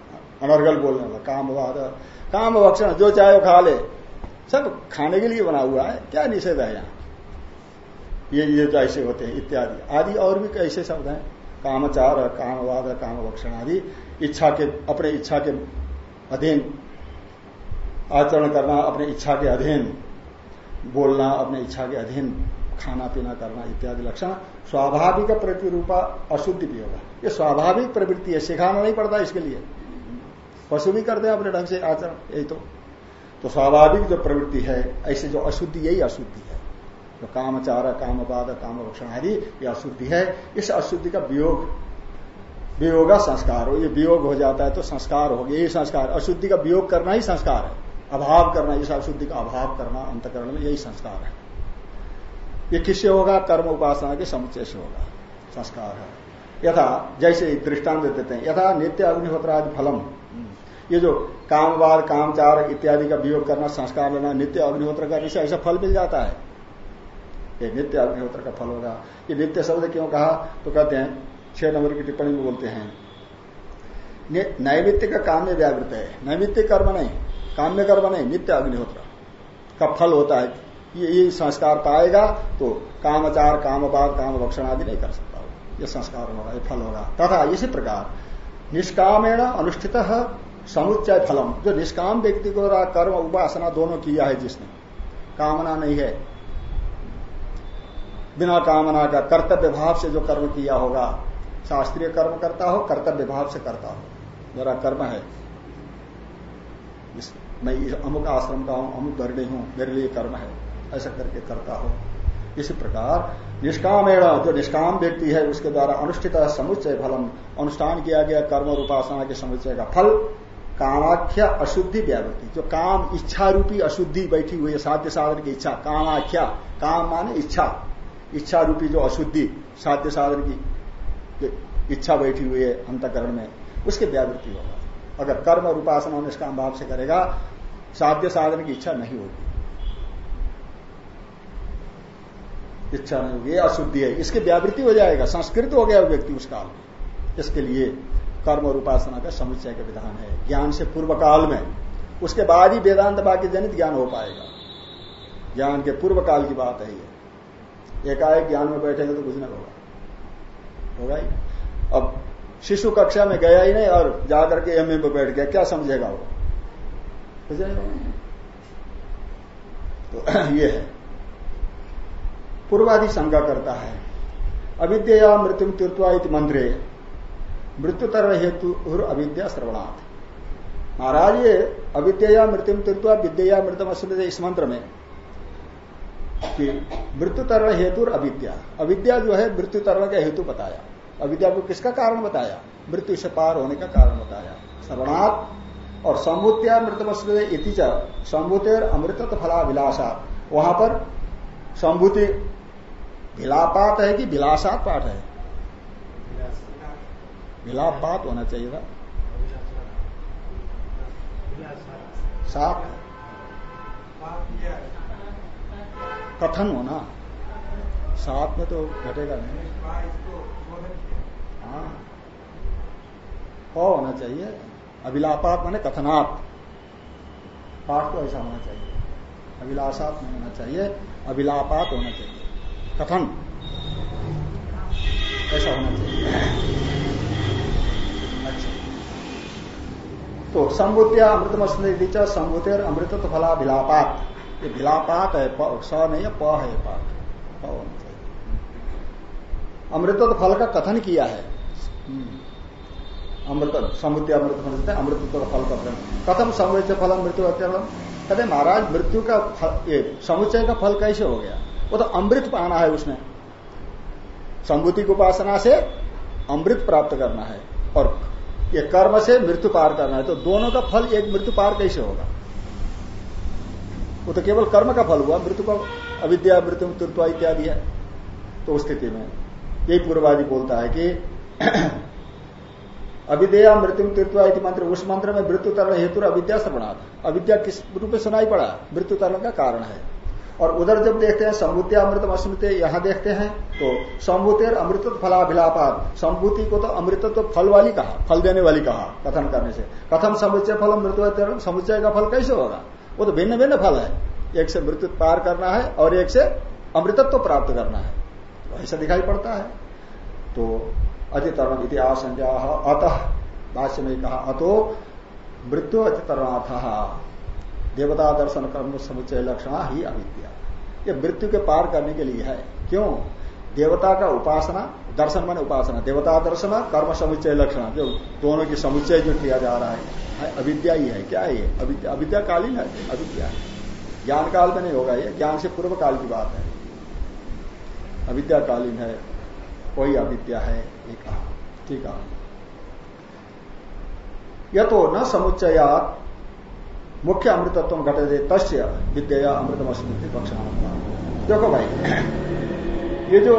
अनर्गल बोलने वाला कामवाद काम भक्षण जो चाहे वो खा ले। सब खाने के लिए बना हुआ है। क्या निषेध है यहाँ? ये ये जो ऐसे होते हैं, इत्यादि। आदि और भी कैसे शब्द हैं। कामचार, कामवाद काम भक्षण आदि। इच्छा के, अपने इच्छा के अधीन आचरण करना, अपने इच्छा के अधीन बोलना, अपने इच्छा के अधीन खाना, पीना करना इत्यादि लक्षण स्वाभाविक प्रतिरूपा अशुद्धि भी होगा। ये स्वाभाविक प्रवृत्ति है, सिखाना नहीं पड़ता इसके लिए। पशु भी करते हैं अपने ढंग से आचरण, यही तो। तो स्वाभाविक जो प्रवृत्ति है, ऐसे जो अशुद्धि, यही अशुद्धि है। जो कामचार, कामवाद काम लक्षण आदि ये अशुद्धि है। इस अशुद्धि का वियोग, वियोगा संस्कार। हो ये वियोग हो जाता है तो संस्कार हो गया। यही संस्कार, अशुद्धि का वियोग करना ही संस्कार है। अभाव करना, इस अशुद्धि का अभाव करना अंतकरण में यही संस्कार है। ये किससे होगा? कर्म उपासना के समुच्चय से होगा। संस्कार है। यथा, जैसे दृष्टांत देते हैं, यथा नित्य अग्निहोत्रादि फलम। ये जो कामवाद, कामचार इत्यादि का वियोग करना, संस्कार लेना, नित्य अग्निहोत्र से ऐसा फल मिल जाता है। ये नित्य अग्निहोत्र का फल होगा। ये नित्य शब्द क्यों कहा? तो कहते हैं, छह नंबर की टिप्पणी में बोलते हैं। नैमित्य का काम्य व्यावृत है। नैमित्य कर्म नहीं, काम्य कर्म नहीं, नित्य अग्निहोत्र का फल होता है, ये ये संस्कार पाएगा तो कामचार कामबाद काम भक्षण आदि नहीं कर सकता ये संस्कार होगा, ये फल होगा। तथा इसी प्रकार, निष्कामेण अनुष्ठित समुच्चय फलम। जो निष्काम व्यक्ति को कर्म, उपासना दोनों किया है जिसने, कामना नहीं है बिना कामना का कर्तव्य भाव से जो कर्म किया होगा, शास्त्रीय कर्म करता हो, कर्तव्य भाव से करता हो। मेरा कर्म है। मैं अमुक आश्रम का हूँ, अमुक धरणी हूँ, मेरे लिए कर्म है। ऐसा करके करता हो। इसी प्रकार निष्कामेण जो निष्काम व्यक्ति है, उसके द्वारा अनुष्ठित समुच्चय फलम, अनुष्ठान किया गया कर्म और उपासना के समुच्चय का फल, कामाख्या अशुद्धि व्यावृत्ति। जो काम इच्छा रूपी अशुद्धि बैठी हुई है, साध्य साधन की इच्छा, कामाख्या, काम माने इच्छा। इच्छा रूपी जो अशुद्धि, साध्य साधन की इच्छा बैठी हुई है अंतकरण में, उसके व्यावृत्ति होगा। अगर कर्म और उपासना निष्काम भाव से करेगा, साध्य साधन की इच्छा नहीं होगी। इच्छा नहीं होगी अशुद्धि है। इसकी व्यावृत्ति हो जाएगा, संस्कृत हो गया व्यक्ति उस काल में। इसके लिए कर्म और उपासना का समुच्चय का विधान है। ज्ञान से पूर्व काल में, उसके बाद ही वेदांत बाकी जनित ज्ञान हो पाएगा। ज्ञान के पूर्व काल की बात है ये। एकाएक ज्ञान में बैठेंगे तो कुछ नहीं होगा। होगा ही अब शिशु कक्षा में गया ही नहीं और जाकर के एम में बैठ गया। क्या समझेगा वो? कुछ नहीं होगा। तो [CLEARS THROAT] ये है। पूर्वादि शंका करता है, अविद्या मृत्यु तीर्थवा मंत्रे मृत्यु तरव हेतु अविद्या श्रवणाथ महाराज, ये अविद्या मृत्यु तीर्थवा विद्या मृतम अस्मृत इस मंत्र में कि मृत्यु तरण हेतु अविद्या। अविद्या जो है, मृत्यु तरण का हेतु बताया। अविद्या को किसका कारण बताया? मृत्यु से पार होने का कारण बताया। श्रवणात् और सम्भूत्या मृतम इति सम्भूतेर अमृत फला विलासा वहाँ पर संभूति भिलापात है कि विलासात पाठ है? विलापात होना चाहिए था सात। कथन होना। साथ में तो घटेगा नहीं। हाँ। होना चाहिए। अभिलापात माने कथनात्। पाठ तो ऐसा होना चाहिए। अभिलाषात नहीं होना चाहिए। अभिलापात होना चाहिए। कथन। ऐसा होना चाहिए। अच्छा। तो संबुद्धिया अमृत स्मृति संबुतेर अमृत तो फला भिलापात ये भिलापात है स नहीं है, प है पाठ प होना चाहिए। अमृत तो फल का कथन किया है। हम्म। अमृत, समुद्र अमृत फल सकते हैं अमृत तो फल का कथम समुचय फल मृत्यु कहते महाराज, मृत्यु का फल, ये समुचय का फल कैसे हो गया? वो तो अमृत पाना है उसने। संभूति की उपासना से अमृत प्राप्त करना है। और ये कर्म से मृत्यु पार करना है। तो दोनों का फल एक मृत्यु पार कैसे होगा? वो तो केवल कर्म का फल हुआ मृत्यु का अविद्या, मृत्यु मृत्यु इत्यादि है। तो स्थिति में यही पूर्वादि बोलता है कि [CLEARS THROAT] अविद्या, मृत्यु तीर्थवा मंत्र, उस मंत्र में मृत्यु तरण हेतु अविद्या श्रवणाथ अविद्या किस रूप में सुनाई पड़ा? मृत्यु तरण का कारण है। और उधर जब देखते हैं संभूति अमृत अस्मृत यहाँ देखते हैं तो संभूति और अमृत फलाभिलापात। संभूति को तो अमृत तो फल वाली कहा, फल देने वाली कहा, कथन करने से। कथम समुच्चय फल मृत्यु समुच्चय का फल कैसे होगा? वो तो भिन्न भिन्न फल है। एक से मृत्यु पार करना है और एक से अमृतत्व तो प्राप्त करना है। तो ऐसा दिखाई पड़ता है। तो अतितरण इतिहास अतः, भाष्य में कहा, अतो मृत्यु अतितरणाथ देवता दर्शन कर्म समुचय लक्षण ही अविद्या। ये मृत्यु के पार करने के लिए है। क्यों? देवता का उपासना, दर्शन मन उपासना। देवता दर्शन, कर्म समुच्चय लक्षण। जो दोनों की समुच्चय जो किया जा रहा है अविद्या ही है। क्या है ये? अविद्या अविद्या कालीन है, अविद्या है। ज्ञान काल में नहीं होगा ये। ज्ञान से पूर्व काल की बात है। अविद्या कालीन है, कोई अविद्या है, ये कहा। ठीक है। तो न समुच्चयात, मुख्य अमृतत्व घटे दे तस्य विद्या अमृतम स्मृति पक्षाण देखो भाई ये जो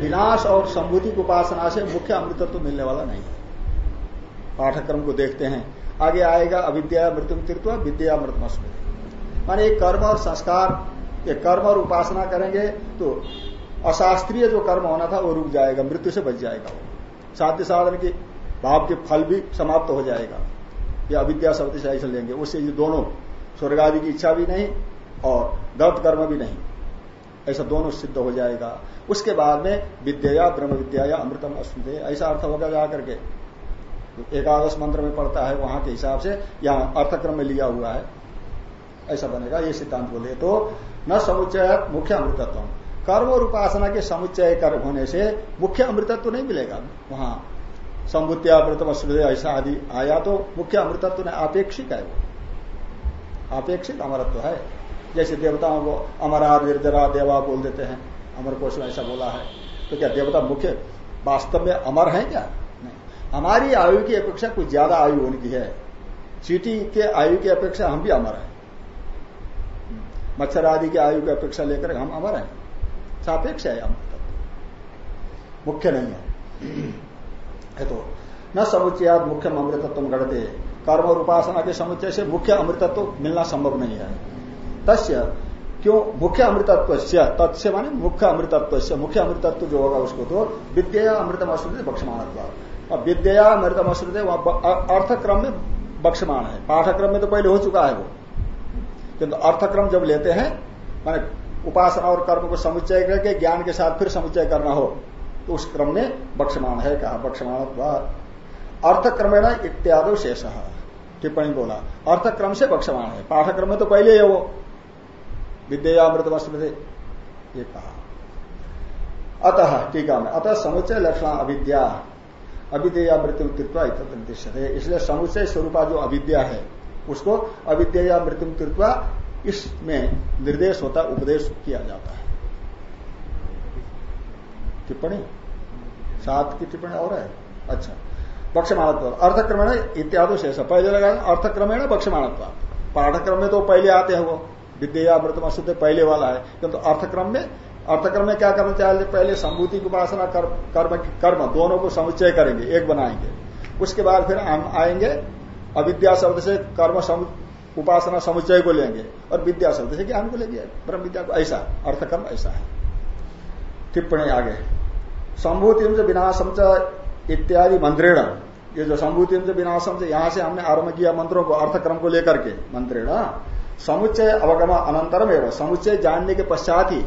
विनाश और संभूति की उपासना से मुख्य अमृतत्व तो मिलने वाला नहीं। पाठक्रम को देखते हैं। आगे आएगा अविद्या मृत्यु तीर्थव विद्या अमृतम माने कर्म और संस्कार, एक कर्म और उपासना करेंगे तो अशास्त्रीय जो कर्म होना था वो रुक जाएगा, मृत्यु से बच जाएगा वो। साध्य साधन की भाव के फल भी समाप्त हो जाएगा। ये अविद्या शब्द से ऐसे लेंगे। उससे ये दोनों, स्वर्ग आदि की इच्छा भी नहीं और दत्त कर्म भी नहीं। ऐसा दोनों सिद्ध हो जाएगा। उसके बाद में विद्या, ब्रह्म विद्या या अमृतम अस्मृत ऐसा अर्थ होगा जाकर के। एकादश मंत्र में पढ़ता है वहाँ के हिसाब से, यहाँ अर्थक्रम में लिया हुआ है। ऐसा बनेगा, ये सिद्धांत बोले। तो न समुच्चय मुख्य अमृतत्व। कर्म और उपासना के समुच्चय कर्म होने से मुख्य अमृतत्व नहीं मिलेगा। वहाँ अमृतम वसुदेव ऐसा आदि आया तो मुख्य अमृतत्व ने आपेक्षिक है वो। आपेक्षिक अमरत्व है। जैसे देवताओं को अमरा निर्जरा देवा बोल देते हैं। अमर कोश में ऐसा बोला है। तो क्या देवता मुख्य वास्तव में अमर है क्या? नहीं। हमारी आयु की अपेक्षा कुछ ज़्यादा आयु होने की है। चीटी के आयु की अपेक्षा हम भी अमर हैं। मच्छर आदि की आयु की अपेक्षा लेकर हम अमर हैं। सापेक्ष है अमर मुख्य नहीं है। तो न समुचयात मुख्य अमृतत्व घटते कर्म और उपासना के समुच्चय से मुख्य अमृतत्व मिलना संभव नहीं है। तस्य क्यों मुख्य अमृतत्व तत्स्य माने मुख्य अमृतत्व मुख्य अमृतत्व जो होगा उसको तो विद्या अमृतम अश्रुते बक्षमाण अब विद्या अमृतम अश्रुते वहाँ अर्थक्रम में बक्षमाण है। पाठक्रम में तो पहले हो चुका है वो। किंतु अर्थक्रम जब लेते हैं, माने उपासना और कर्म को समुच्चय करके ज्ञान के साथ फिर समुच्चय करना हो तो उस क्रम में बक्षमाण है कहा बक्षमाण अर्थक्रमेण इत्यादि शेष। टिप्पणी बोला। अर्थक्रम से बक्षमाण है। पाठक्रम में तो पहले है वो। विद्यामृत वस्त्र ये कहा। अतः, टीका में, अतः समुच्चय लक्षण अविद्या अविद्या मृत्यु कृत्वा निर्दिष्ट इसलिए समुच्चय स्वरूपा जो अविद्या है, उसको अविद्या मृत्यु कृत्वा इसमें निर्देश होता, उपदेश किया जाता है। टिप्पणी? सात की टिप्पणी और है? अच्छा। बक्षमाणत्व अर्थक्रमेण इत्यादि शेष। पहले लगा अर्थक्रमेण बक्षमाणत्व पाठक्रम में तो पहले आते हैं वो। विद्या वर्तमान शुद्ध पहले वाला है किंतु तो अर्थक्रम में अर्थक्रम में क्या करना चाहिए पहले संभूति की उपासना कर्म कर्म दोनों को समुच्चय करेंगे एक बनाएँगे उसके बाद फिर हम आएँगे अविद्या शब्द से कर्म उपासना समुच्चय को लेंगे और विद्या शब्द से ज्ञान को लेंगे ब्रह्म विद्या को ऐसा अर्थक्रम ऐसा है टिप्पणी आगे संभूति से विनाशम इत्यादि मंत्रेण ये जो संभूति से विनाशम से यहाँ से हमने आरंभ किया मंत्रों को अर्थक्रम को लेकर के मंत्रेण समुच्चय अवगम अनंतरम एवं समुच्चय जानने के पश्चात ही,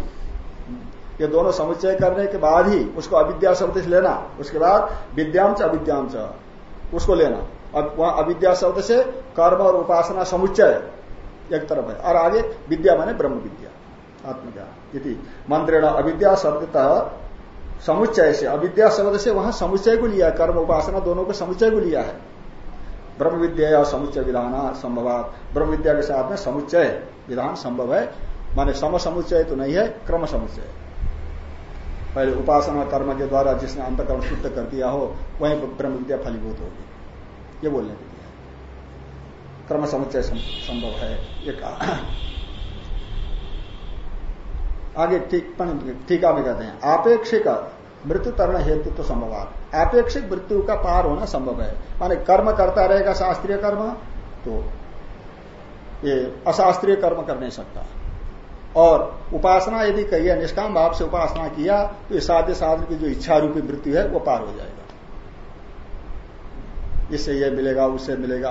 ये दोनों समुच्चय करने के बाद ही उसको अविद्या शब्द से लेना, उसके बाद विद्यांश अविद्यांश उसको लेना। अब वहाँ अविद्या शब्द से कर्म और उपासना समुच्चय, एक तरफ़ है। और आगे विद्या माने ब्रह्म विद्या, आत्मज्ञान यदि मंत्रेण अविद्या शब्द समुच्चय से, अविद्या शब्द से वहाँ समुच्चय को लिया, कर्म उपासना दोनों को समुच्चय को लिया है। ब्रह्म विद्या या समुच्चय विधान संभव ब्रह्म विद्या के साथ में समुच्चय विधान संभव है। माने सम समुच्चय तो नहीं है क्रम समुच्चय पहले उपासना कर्म के द्वारा जिसने अंतकर्म शुद्ध कर दिया हो, वही ब्रह्म विद्या फलीभूत होगी। ये बोलने के लिए। क्रम समुच्चय संभव है, ये कहा। आगे ठीक टीका में कहते हैं। आपेक्षिक मृत्यु तरण हेतु तो संभव आपेक्षिक मृत्यु का पार होना संभव है। माने कर्म करता रहेगा शास्त्रीय कर्म तो ये अशास्त्रीय कर्म कर नहीं सकता। और उपासना यदि कही निष्काम भाव से उपासना किया तो ये साध्य साधन की जो इच्छा रूपी मृत्यु है, वो पार हो जाएगा। इससे ये मिलेगा, उससे मिलेगा,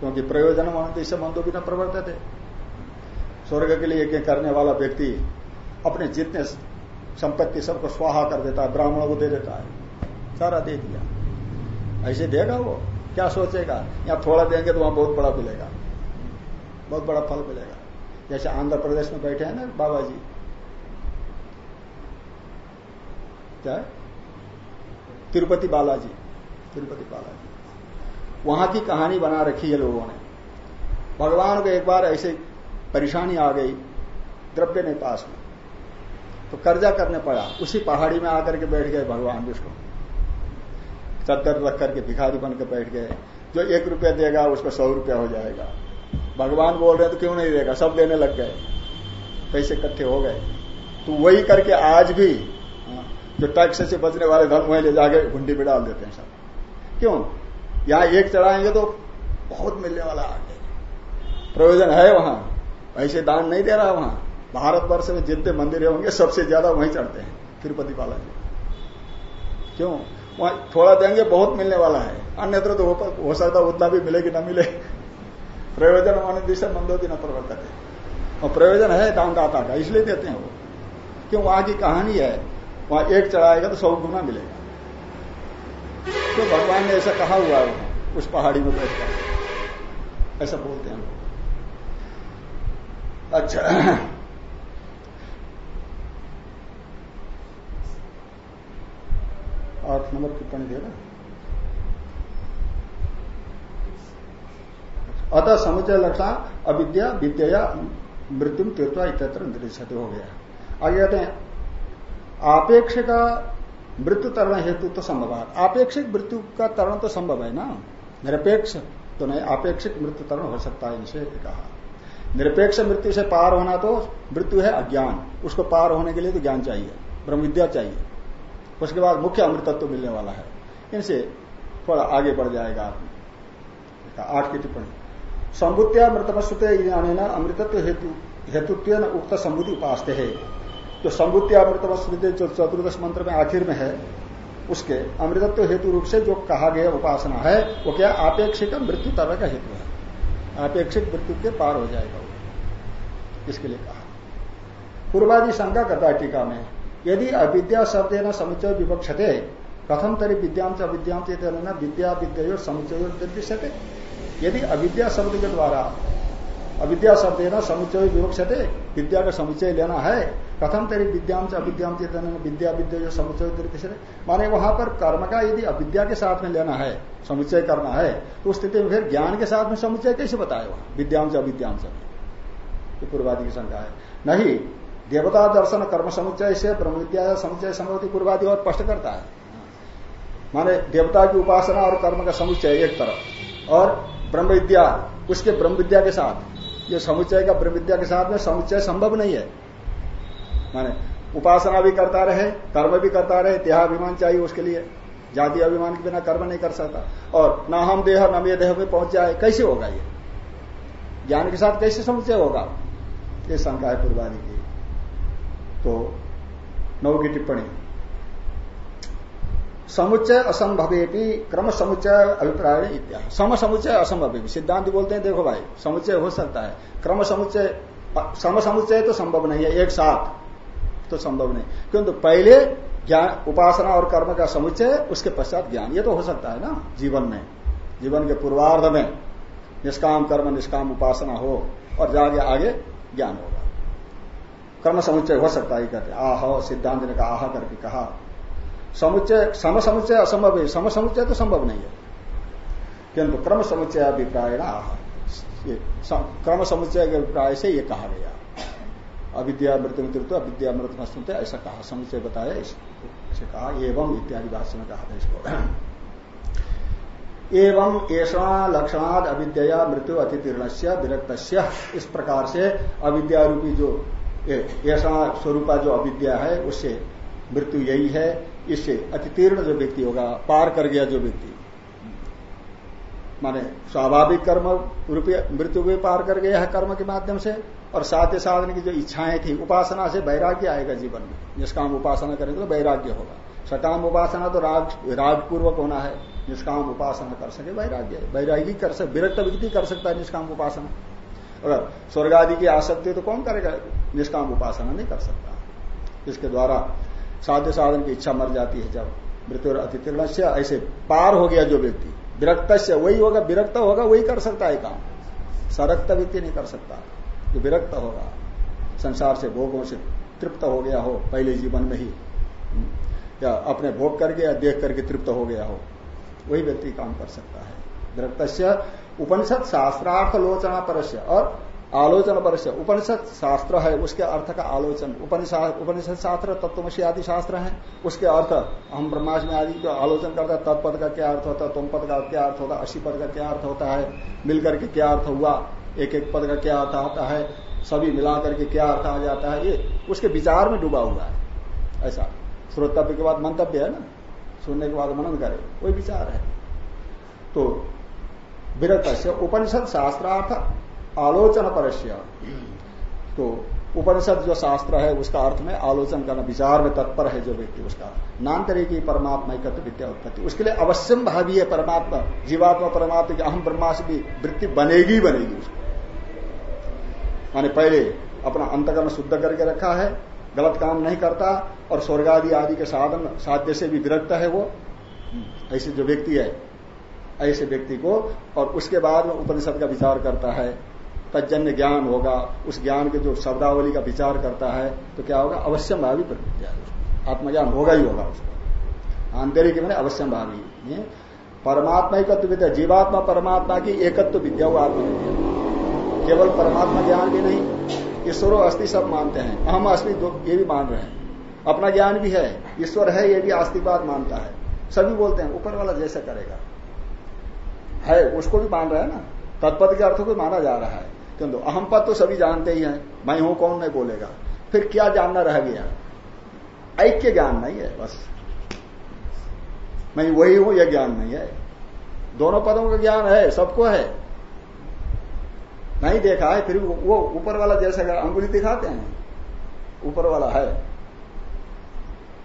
क्योंकि प्रयोजन मानते इससे मंदो भी न प्रवर्तित है। स्वर्ग के लिए यज्ञ करने वाला व्यक्ति अपने जितने संपत्ति सबको स्वाहा कर देता है, ब्राह्मणों को दे देता है। सारा दे दिया। ऐसे देगा वो। क्या सोचेगा? यहाँ थोड़ा देंगे तो वहाँ बहुत बड़ा मिलेगा। बहुत बड़ा फल मिलेगा। जैसे आंध्र प्रदेश में बैठे हैं ना बाबा जी क्या? तिरुपति बालाजी। तिरुपति बालाजी। वहाँ की कहानी बना रखी है लोगों ने। भगवान को एक बार ऐसे परेशानी आ गई द्रव्य नहीं पास में। तो कर्जा करने पड़ा। उसी पहाड़ी में आकर के बैठ गए भगवान विष्णु। चद्दर रख करके भिखारी बन के बैठ गए। जो एक रुपया देगा उसका सौ रुपया हो जाएगा। भगवान बोल रहे हैं तो क्यों नहीं देगा? सब देने लग गए। पैसे इकट्ठे हो गए। तो वही करके आज भी हाँ, जो टैक्स से बचने वाले धन वही ले जाके गुंडी में डाल देते हैं सब। क्यों? यहाँ एक चढ़ाएँगे तो बहुत मिलने वाला आगे। प्रयोजन है वहाँ। ऐसे दान नहीं दे रहा वहाँ। भारतवर्ष में जितने मंदिर होंगे सबसे ज़्यादा वहीं चढ़ते हैं। तिरुपति बालाजी। क्यों? थोड़ा देंगे, बहुत मिलने वाला है। अन्यत्र तो हो सकता उतना भी मिले कि ना मिले। प्रयोजन माने दिशा मंदो न प्रवर्तक है और प्रयोजन है दानदाता का, इसलिए देते हैं वो। क्यों? वहाँ की कहानी है, वहाँ एक चढ़ाएगा तो सौ गुना मिलेगा। तो भगवान ने ऐसा कहा हुआ है, उस पहाड़ी में बैठकर। ऐसा बोलते हैं अच्छा। आठ नंबर टिप्पणी देगा अतः समुचय लक्षण, अविद्या विद्या मृत्यु तीर्थवा इतर निर्दिशत हो गया। आगे कहते हैं आपेक्ष का मृत्यु तरण हेतु तो संभव है। आपेक्षिक मृत्यु का तरण तो संभव है ना? निरपेक्ष तो नहीं, आपेक्षिक मृत्यु तरण हो सकता है इनसे कहा। निरपेक्ष मृत्यु से पार होना तो मृत्यु है अज्ञान। उसको पार होने के लिए तो ज्ञान चाहिए, ब्रह्म विद्या चाहिए। उसके बाद मुख्य अमृतत्व मिलने वाला है। इनसे थोड़ा आगे बढ़ जाएगा आठ की टिप्पणी। संबुत्या मृतमस्ते यानी अमृतत्व हेतु हेतुत्व उक्त संबुद्धि उपास है। जो संबुत्या अमृतमस्मृत जो चतुर्दश मंत्र में आखिर में है, उसके अमृतत्व हेतु रूप से जो कहा गया उपासना है, वो क्या आपेक्षिक मृत्यु तरह का हेतु है? आपेक्षिक मृत्यु के पार हो जाएगा वो। इसके लिए कहा। पूर्वादि शंका करता है टीका में यदि अविद्या शब्द न समुचय विवक्षते प्रथम तरी विद्याम अविद्याम न विद्या विद्या समुचय निर्दिशते यदि अविद्या शब्द के द्वारा अविद्या शब्द न समुचय विवक्षते, विद्या का समुचय लेना है प्रथम तरी विद्याम से चेतन विद्या विद्या समुचय निर्देश माने वहाँ पर कर्म का यदि अविद्या के साथ में लेना है समुचय करना है तो स्थिति में फिर ज्ञान के साथ में समुचय कैसे बताए वहाँ? विद्याम से अविद्याम से पूर्वादि की शंका है। नहीं देवता दर्शन कर्म समुच्चय से ब्रह्म विद्या समुच्चय संभवती पूर्वादि और स्पष्ट करता है। माने देवता की उपासना और कर्म का समुच्चय एक तरफ़। और ब्रह्म विद्या उसके ब्रह्म विद्या के साथ, ये समुच्चय का ब्रह्म विद्या के साथ में समुच्चय संभव नहीं है। माने उपासना भी करता रहे, कर्म भी करता रहे, देहाभिमान चाहिए उसके लिए। जाति अभिमान के बिना कर्म नहीं कर सकता। और न हम देह, न मे देह में पहुँच जाए, कैसे होगा ये? ज्ञान के साथ कैसे समुचय होगा? ये शंका है पूर्वादि की। तो नौ की टिप्पणी। समुच्चय असंभवे भी क्रम समुच्चय अभिप्राय इत्या सम समुच्चय असंभव सिद्धांत बोलते हैं, देखो भाई, समुच्चय हो सकता है। क्रम समुच्चय सम समुच्चय तो संभव नहीं है, एक साथ तो संभव नहीं। किंतु पहले ज्ञान, उपासना और कर्म का समुच्चय, उसके पश्चात ज्ञान, ये तो हो सकता है ना, जीवन में। जीवन के पूर्वार्ध में, निष्काम कर्म, निष्काम उपासना हो, और जागे आगे ज्ञान होगा कर्म समुच्चय हो सकता है कहते आह, सिद्धांत ने कहा, आह करके कहा। समुच्चय सम समुच्चय असंभव है। सम समुच्चय तो संभव नहीं है। किंतु क्रम समुच्चय अभिप्राय आह। क्रम समुच्चय के अभिप्राय से ये कहा गया। अविद्या मृत्यु मृत्यु अविद्या मृत सुनते ऐसा कहा समुचय बताया इसे कहा, एवं इत्यादि भाषण में कहा था इसको। एवं ऐसा लक्षणाद अविद्या मृत्यु अतितीर्ण से विरक्त इस प्रकार से अविद्या रूपी जो ऐसा स्वरूपा जो अविद्या है, उससे मृत्यु यही है। इससे अतितीर्ण जो व्यक्ति होगा, पार कर गया जो व्यक्ति। माने स्वाभाविक कर्म रूपी मृत्यु भी पार कर गया है कर्म के माध्यम से, और साध्य साधन की जो इच्छाएँ थी, उपासना से वैराग्य आएगा जीवन में। निष्काम उपासना करेंगे तो वैराग्य होगा। सकाम उपासना तो राग, रागपूर्वक होना है। निष्काम उपासना कर सके, वैराग्य वैराग्य कर सकते विरक्त व्यक्ति कर सकता है निष्काम उपासना। अगर स्वर्ग आदि की आसक्ति तो कौन करेगा? निष्काम उपासना नहीं कर सकता। इसके द्वारा साध्य साधन की इच्छा मर जाती है जब मृत्यु और अतिथिर्ण से ऐसे पार हो गया जो व्यक्ति। विरक्त से वही होगा, विरक्त होगा, वही कर सकता है काम। सरक्त व्यक्ति नहीं कर सकता। जो विरक्त होगा, संसार से भोगों से तृप्त हो गया हो, पहले जीवन में ही या अपने भोग करके या देख करके तृप्त हो गया हो, वही व्यक्ति काम कर सकता है। विरक्त उपनिषद शास्त्रार्थ लोचना परस्य और आलोचना परस्य। उपनिषद शास्त्र है, उसके अर्थ का आलोचन। उपनिषद शास्त्र तत्वशी आदि शास्त्र है। उसके अर्थ हम ब्रह्माष्टमी आदि जो आलोचन करता है, तत्पद का क्या अर्थ होता है तुम पद का क्या अर्थ होता है अशी पद का क्या अर्थ होता है, मिलकर के क्या अर्थ हुआ एक एक पद का क्या अर्थ आता है, सभी मिलाकर के क्या अर्थ आ जाता है, ये उसके विचार में डूबा हुआ है। ऐसा। श्रोतव्य के बाद मंतव्य है ना? सुनने के बाद मनन करे। वही विचार है। तो विरत से उपनिषद शास्त्रार्थ आलोचन परस्य तो उपनिषद जो शास्त्र है, उसका अर्थ में आलोचन करना विचार में तत्पर है जो व्यक्ति उसका। नान की परमात्मा एकत्र विद्या उत्पत्ति। उसके लिए अवश्यम भावी है परमात्मा, जीवात्मा, परमात्मा की अहम ब्रह्माश की वृत्ति बनेगी बनेगी उसको। माने पहले अपना अंतकरण शुद्ध करके रखा है, गलत काम नहीं करता, और स्वर्ग आदि आदि के साधन, साध्य से भी विरक्त है वो। ऐसे जो व्यक्ति है ऐसे व्यक्ति को और उसके बाद में उपनिषद का विचार करता है। तजन्य ज्ञान होगा। उस ज्ञान के जो शब्दावली का विचार करता है तो क्या होगा? अवश्यम भावी आत्मज्ञान होगा ही होगा उसको। आंतरिक मैंने अवश्यम भावी। परमात्मा एकत्व विद्या, जीवात्मा परमात्मा की एकत्व विद्या वो आत्मविद्या। केवल परमात्मा ज्ञान भी नहीं, ईश्वरो अस्थि सब मानते हैं। अहम अस्थि ये भी मान रहे हैं। अपना ज्ञान भी है, ईश्वर है, ये भी आस्तिकवाद मानता है। सभी बोलते हैं, ऊपर वाला जैसा करेगा। है, उसको भी मान रहा है ना। तत्पद के अर्थ को माना जा रहा है। किंतु अहम पद तो सभी जानते ही हैं, मैं हूँ, कौन नहीं बोलेगा। फिर क्या जानना रह गया? ऐक्य ज्ञान नहीं है, बस। मैं वही हूँ, यह ज्ञान नहीं है। दोनों पदों का ज्ञान है, सबको है। नहीं देखा है, फिर वो ऊपर वाला जैसे अंगुली दिखाते हैं, ऊपर वाला है।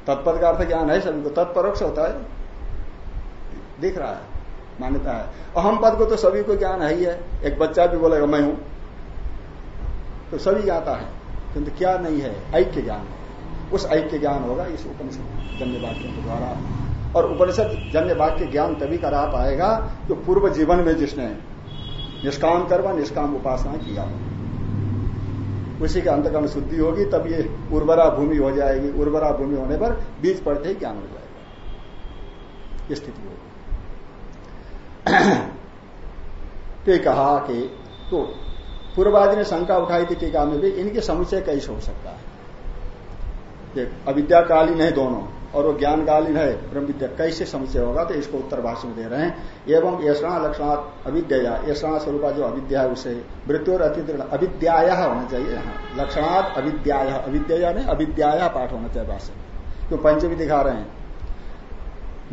तत्पद का अर्थ ज्ञान है, सभी को तत्परोक्ष होता है। दिख रहा है। मान्यता है। अहम पद को तो सभी को ज्ञान है ही है। एक बच्चा भी बोलेगा, मैं हूँ। तो सभी जाता है। किंतु क्या नहीं है? ऐक्य ज्ञान। उस ऐक्य ज्ञान होगा इस उपनिषद जन्य वाक्यों के द्वारा। और उपनिषद जन्य वाक्य ज्ञान तभी करा पाएगा जो पूर्व जीवन में जिसने निष्काम कर्म, निष्काम उपासना किया। उसी के अंतकरण शुद्धि होगी, तब ये उर्वरा भूमि हो जाएगी। उर्वरा भूमि होने पर बीज पड़ते ही ज्ञान हो जाएगा। स्थिति होगी। तो कहा कि तो पूर्वादि ने शंका उठाई थी टीका में भी इनके समुचय कैसे हो सकता है? अविद्याकालीन है दोनों, और वो ज्ञानकालीन है ब्रह्म विद्या कैसे समुचय होगा तो इसको उत्तर भाषण दे रहे हैं। एवं यशना लक्षणात् अविद्या यशना स्वरूप जो अविद्या है, उसे मृत्यु और अतिथि अविद्याया होना चाहिए यहाँ। लक्षणात् अविद्याया अविद्या ने अविद्याया पाठ होना चाहिए भाषण क्यों? पंचमी दिखा रहे हैं।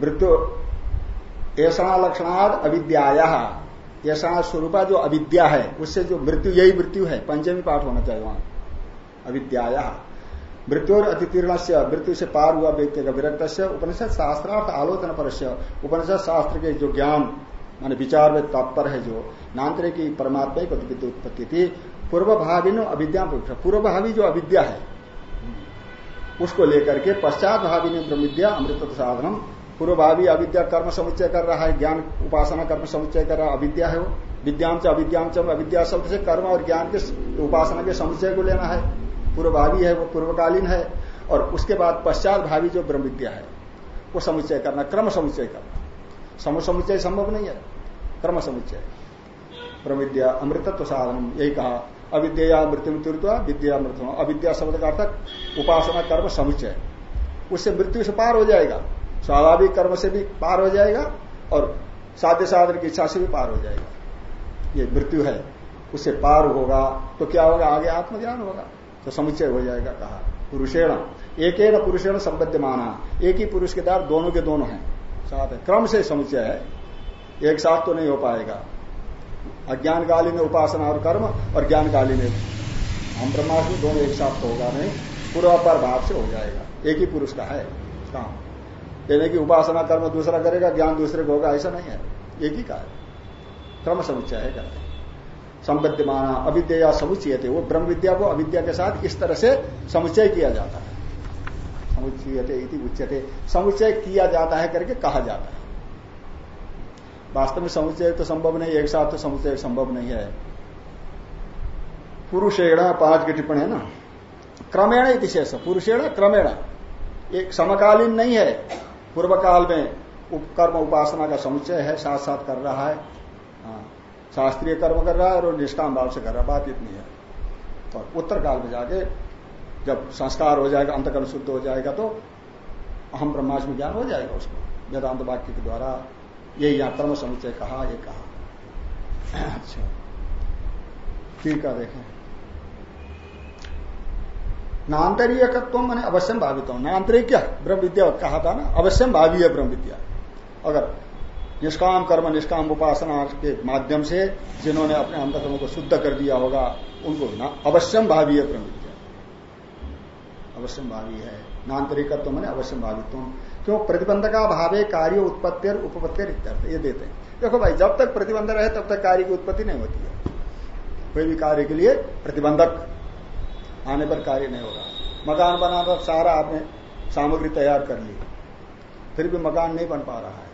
मृत्यु ऐसा लक्षणाद अविद्याया। ऐसा स्वरूपा जो अविद्या है, उससे जो मृत्यु, यही मृत्यु है। पंचमी पाठ होना चाहिए वहाँ। अविद्याया। मृत्यु और अतितीर्ण से मृत्यु से पार हुआ व्यक्ति का विरक्त से उपनिषद शास्त्रार्थ आलोचना पर उपनिषद शास्त्र के जो ज्ञान, मान विचार में तत्पर है जो नांतरे की परमात्मा की उत्पत्ति थी। पूर्व भावी ने अविद्या पूर्व भावी जो अविद्या है, उसको लेकर के पश्चात भावी ने ब्रह्म विद्या अमृत साधनम पूर्व भावी अविद्या कर्म समुच्चय कर रहा है, ज्ञान उपासना कर्म समुच्चय कर रहा है, अविद्या है वो। विद्यांश अविद्यांश अविद्या शब्द से कर्म और ज्ञान के उपासना के समुच्चय को लेना है। पूर्व भावी है वो, पूर्वकालीन है। और उसके बाद पश्चात भावी जो ब्रह्म विद्या है, वो समुच्चय करना, क्रम समुच्चय करना। समूह समुच्चय संभव नहीं है। क्रम समुच्चय। ब्रह्म विद्या अमृतत्व साधन यही कहा। अविद्या मृत्यु मृत्यु विद्या अविद्या शब्द का अर्थ उपासना, कर्म, समुच्चय। उससे मृत्यु से पार हो जाएगा। स्वाभाविक कर्म से भी पार हो जाएगा और साध्य साधन की इच्छा से भी पार हो जाएगा। ये मृत्यु है, उससे पार होगा तो क्या होगा? आगे आत्मज्ञान होगा तो समुच्चय हो जाएगा कहा। पुरुषेण एक पुरुषेण संबद्ध माना एक ही पुरुष के द्वारा दोनों के दोनों हैं। साथ है। क्रम से समुच्चय है। एक साथ तो नहीं हो पाएगा। अज्ञानकालीन उपासना और कर्म और ज्ञानकालीन हम ब्रह्मास्म दोनों एक साथ तो होगा नहीं। पूर्वापार भाव से हो जाएगा। एक ही पुरुष का है। काम। कहने की उपासना कर्म दूसरा करेगा, ज्ञान दूसरे को होगा, ऐसा नहीं है। एक ही का है क्रम समुच्चय है कहते माना अविद्या समुच्चय थे वो ब्रह्म विद्या को अविद्या के साथ इस तरह से समुच्चय किया जाता है। समुच्चयते इति समुच्चय किया जाता है करके कहा जाता है। वास्तव में समुच्चय तो संभव नहीं, एक साथ तो समुच्चय संभव नहीं है। पुरुषेण पाँच की टिप्पणी है ना? क्रमेण इतिशेष पुरुषेण क्रमेण। एक समकालीन नहीं है। पूर्व काल में उपकर्म उपासना का समुच्चय है साथ साथ कर रहा है। हाँ, शास्त्रीय कर्म कर रहा है और निष्काम भाव से कर रहा है बात इतनी है। और उत्तर काल में जाके जब संस्कार हो जाएगा अंतकर्म शुद्ध हो जाएगा तो अहम ब्रह्मास्म ज्ञान हो जाएगा उसको। वेदांत वाक्य के द्वारा ये यहाँ कर्म समुच्चय कहा ये कहा। [CLEARS THROAT] अच्छा। ठीक है देखें। नान्तरीयकत्व मैंने अवश्यम भावित। हूँ नान्तरिक ब्रह्म विद्या कहा था ना? अवश्यम भावी है ब्रह्म विद्या अगर निष्काम कर्म, निष्काम उपासना के माध्यम से जिन्होंने अपने अंतकर्म को शुद्ध कर दिया होगा, उनको ना अवश्यम भावी है ब्रह्म विद्या अवश्यम भावी है। नान्तरिकत्व मैंने अवश्यम भावित। क्यों? प्रतिबंधका भावे कार्य उत्पत्ति और उपपत्ति ये देते हैं। देखो भाई, जब तक प्रतिबंध रहे, तब तक कार्य की उत्पत्ति नहीं होती है। कोई भी कार्य के लिए प्रतिबंधक आने पर कार्य नहीं होगा मकान बनाना सारा आपने सामग्री तैयार कर ली। फिर भी मकान नहीं बन पा रहा है।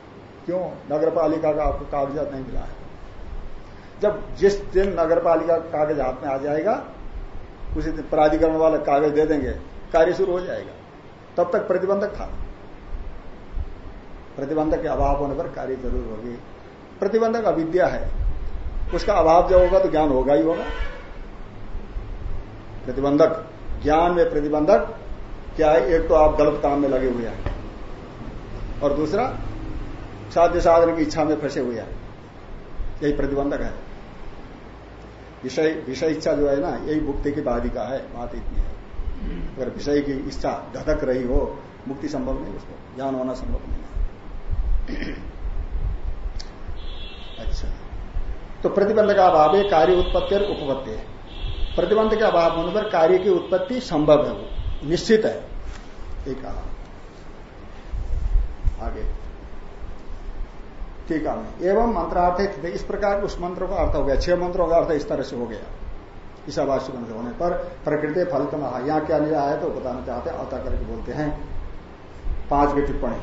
क्यों? नगर पालिका का आपको कागजात नहीं मिला है। जब जिस दिन नगर पालिका का कागज़ हाथ में आ जाएगा, उसी दिन प्राधिकरण वाले कागज़ दे देंगे, कार्य शुरू हो जाएगा। तब तक प्रतिबंधक था। प्रतिबंधक के अभाव होने पर कार्य ज़रूर होगी। प्रतिबंधक अविद्या है। उसका अभाव जब होगा तो ज्ञान होगा ही होगा। प्रतिबंधक, ज्ञान में प्रतिबंधक, क्या है? एक तो आप गलत काम में लगे हुए हैं। और दूसरा, साध्य साधन की इच्छा में फंसे हुए हैं। यही प्रतिबंधक है। विषय विषय इच्छा जो है ना, यही मुक्ति की बाधिका है बात इतनी है। अगर विषय की इच्छा धधक रही हो, मुक्ति संभव नहीं उसको, ज्ञान होना संभव नहीं है। अच्छा। तो प्रतिबंध का अभाव कार्य उत्पत्ति और उपपत्ति। है प्रतिबंध के अभाव होने पर कार्य की उत्पत्ति संभव है वो। निश्चित है। एक आगे। ठीक है। एवं मंत्रार्थ इस प्रकार उस मंत्र का अर्थ हो गया। छह मंत्रों का अर्थ इस तरह से हो गया। इस आवास होने पर प्रकृति फलित महा यहाँ क्या नहीं आया तो बताना चाहते अता करके बोलते हैं। पाँच की टिप्पणी।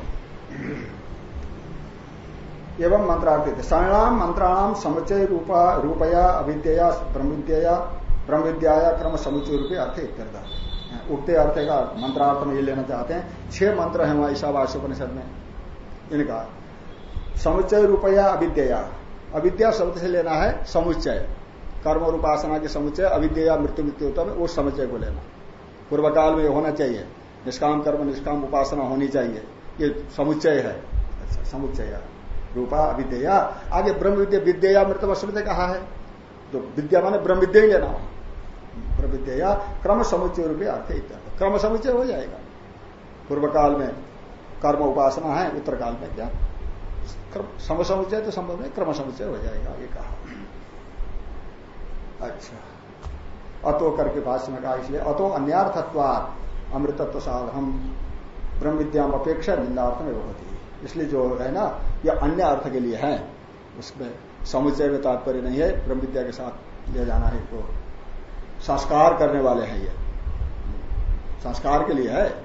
एवं मंत्रार्थित। सर्णाम मंत्राणाम समुचय रूपा रूपया अविद्या ब्रह्मविद्या ब्रह्मविद्या क्रम समुचय रूपे अर्थ इत्यर्थ। उगते अर्थ का मंत्रार्थ में ये लेना चाहते हैं। छह मंत्र है वहाँ ईशावास्य उपनिषद में। इनका समुच्चय रूपया अविद्या अविद्या शब्द से लेना है समुच्चय। कर्म और उपासना के समुच्चय, अविद्या, मृत्यु मृत्यु होता है उस समुच्चय को लेना। पूर्व काल में होना चाहिए। निष्काम कर्म, निष्काम उपासना होनी चाहिए। ये समुच्चय है। अच्छा समुच्चय। रूपा अविद्या आगे ब्रह्म विद्या विद्या मृत्यु शब्द कहा है? तो विद्या माने ब्रह्म विद्या ही लेना ब्रह्म विद्या क्रम समुच्चय रुपये अर्थ क्रम समुच्चय हो जाएगा। पूर्व काल में कर्म उपासना है उत्तर काल में क्या? सम समुचय तो संभव नहीं क्रम समुचय हो जाएगा, ये कहा। अच्छा। अतो करके भाष्य में कहा इसलिए, अतो अन्यार्थत्वात अमृतत्व साध हम ब्रह्म विद्या अपेक्षा निंदार्थ में होती है इसलिए जो है ना, ये अन्य अर्थ के लिए है, उसमें समुचय में तात्पर्य नहीं है ब्रह्म विद्या के साथ ले जाना है तो संस्कार करने वाले हैं ये। संस्कार के लिए है।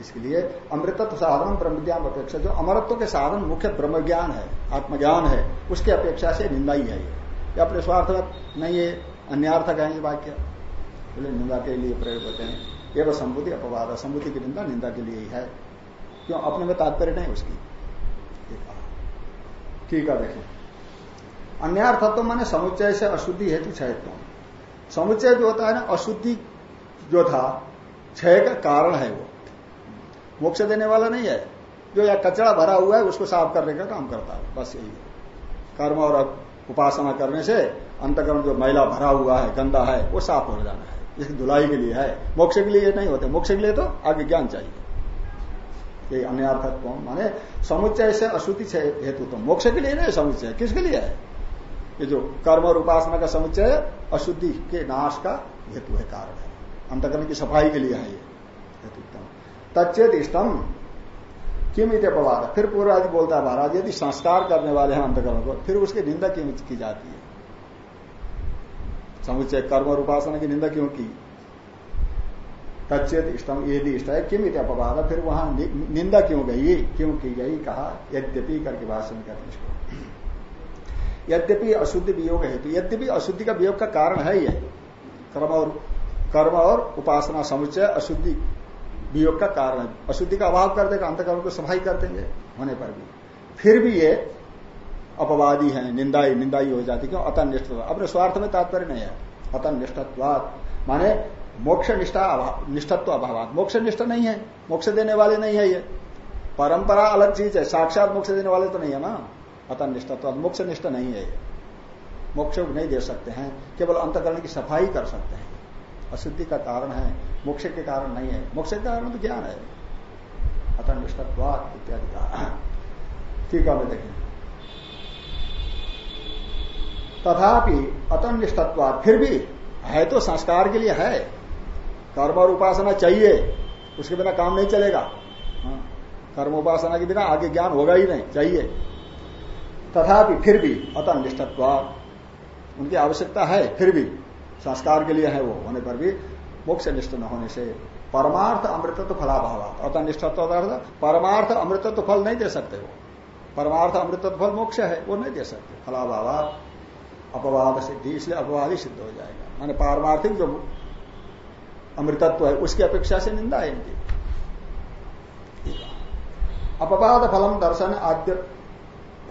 इसके लिए अमृतत्व साधन ब्रह्म विज्ञान अपेक्षा, जो अमरत्व के साधन मुख्य ब्रह्म ज्ञान है, आत्मज्ञान है, उसकी अपेक्षा से निंदा ही है ये। अपने स्वार्थ नहीं ये अन्यार्थक है ये वाक्य। बोले, निंदा के लिए प्रयोग होते हैं। एवं संबुद्धि अपवाद संबुद्धि की निंदा निंदा के लिए ही है। क्यों? अपने में तात्पर्य नहीं उसकी। ठीक है देखें अन्यार्थत्व माने समुच्चय से अशुद्धि हेतु क्षयत्व समुच्चय जो होता है ना, अशुद्धि जो था, क्षय का कारण है वो। मोक्ष देने वाला नहीं है। जो या कचरा भरा हुआ है, उसको साफ़ करने का काम करता है। बस यही है। कर्म और उपासना करने से अंतकर्म जो मैला भरा हुआ है, गंदा है, वो साफ़ हो जाना है। इसकी धुलाई के लिए है। मोक्ष के लिए नहीं होते। मोक्ष के लिए तो आगे ज्ञान चाहिए। ये अन्यर्थत्व। माने समुच्चय से अशुद्धि हेतु तो मोक्ष के लिए नहीं, समुच्चय किसके लिए है? ये जो कर्म और उपासना का समुच्चय अशुद्धि के नाश का हेतु है, कारण है। अंतकरण की सफ़ाई के लिए है ये तच्चेत इष्टम। किम इत अपवाद। फिर पूर्वादि बोलता है महाराज, यदि संस्कार करने वाले हैं अंतकरण को, फिर उसकी निंदा क्यों की जाती है? समुचय कर्म और उपासना की निंदा क्यों की? तच्चेत इष्टम, यदि इष्ट है, किम इत अपवाद। फिर वहाँ निंदा क्यों गई? क्यों की गई? कहा, यद्यपि करके भाषण कर इसको। यद्यपि अशुद्धि वियोग है तो यद्यपि अशुद्धि का वियोग का कारण है यह। कर्म और कर्म और उपासना समुच्चय, अशुद्धि वियोग का कारण है। अशुद्धि का अभाव कर देगा अंतकरण को सफ़ाई कर देंगे, होने पर भी। फिर भी ये अपवादी है, निंदाई निंदाई हो जाती क्यों? अतन निष्ठ अपने स्वार्थ में तात्पर्य नहीं है। अतन निष्ठत्वाद माने मोक्ष निष्ठा निष्ठत्व अभाव मोक्ष निष्ठ नहीं है, मोक्ष देने वाले नहीं है ये। परंपरा अलग चीज़ है, साक्षात मोक्ष देने वाले तो नहीं है ना। अतन निष्ठत्व मोक्ष निष्ठ नहीं है मोक्ष नहीं दे सकते हैं केवल अंतकरण की सफ़ाई कर सकते हैं। अशुद्धि का कारण है मोक्ष के कारण नहीं है। मोक्ष के कारण तो ज्ञान है। अतनिष्ठत्वाद इत्यादि का। ठीक है देखें। तथापि अतनिष्ठत्वाद फिर भी है तो संस्कार के लिए है। कर्म और उपासना चाहिए उसके बिना काम नहीं चलेगा। हाँ, कर्म उपासना के बिना आगे ज्ञान होगा ही नहीं चाहिए। तथापि फिर भी अतनिष्ठत्वाद उनकी आवश्यकता है, फिर भी। संस्कार के लिए है वो, होने पर भी मोक्ष निष्ठ न होने से। परमार्थ अमृतत्व फलाभाव अतनिष्ठत्व परमार्थ अमृतत्व फल नहीं दे सकते वो। परमार्थ अमृतत्व फल मोक्ष है, वो नहीं दे सकते। फलाभाव अपवाद सिद्धि, इसलिए अपवाद ही सिद्ध हो जाएगा। माने पारमार्थिक जो अमृतत्व है, उसकी अपेक्षा से निंदा है इनकी। अपवाद फलम दर्शन आद्य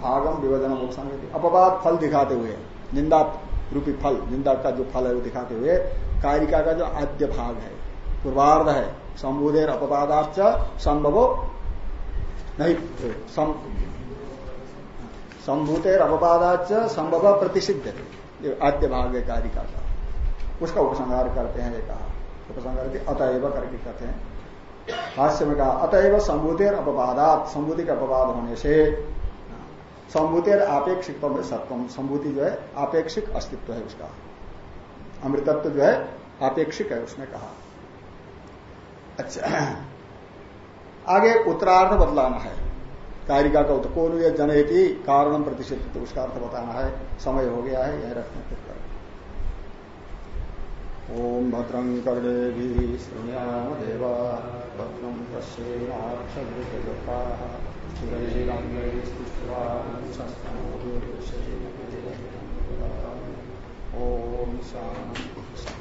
भागम विभजन मोक्षण अपवाद फल दिखाते हुए, निंदा रूपी फल, निंदा का जो फल है वो दिखाते हुए, कारिका का जो आद्य भाग है, पूर्वार्ध है, संबुधेर अपवादाच संभव नहीं संभूतेर अपवादाच संभव प्रतिषिद्ध ये आद्य भाग है कारिका का। उसका उपसंहार करते हैं, ये कहा। उपसंहार अतएव करके कहते हैं। भाष्य में कहा, अतएव संभूतेर अपवादात, संभूति का अपवाद होने से संभूतेर आपेक्षिक सत्वम। संभूति जो है, आपेक्षिक अस्तित्व है उसका। अमृतत्व जो है, आपेक्षिक है उसने कहा। अच्छा। आगे उत्तरार्थ बदलाना है। कारिका का उत्तर, कौन ये जनयती, कारणम प्रतिषिध उसका अर्थ बताना है। समय हो गया है, यह रखने फिर कर ओम भद्रं कर्णे श्रृणुयाम देवा, भद्रं पश्येमाक्षजता ओम शांति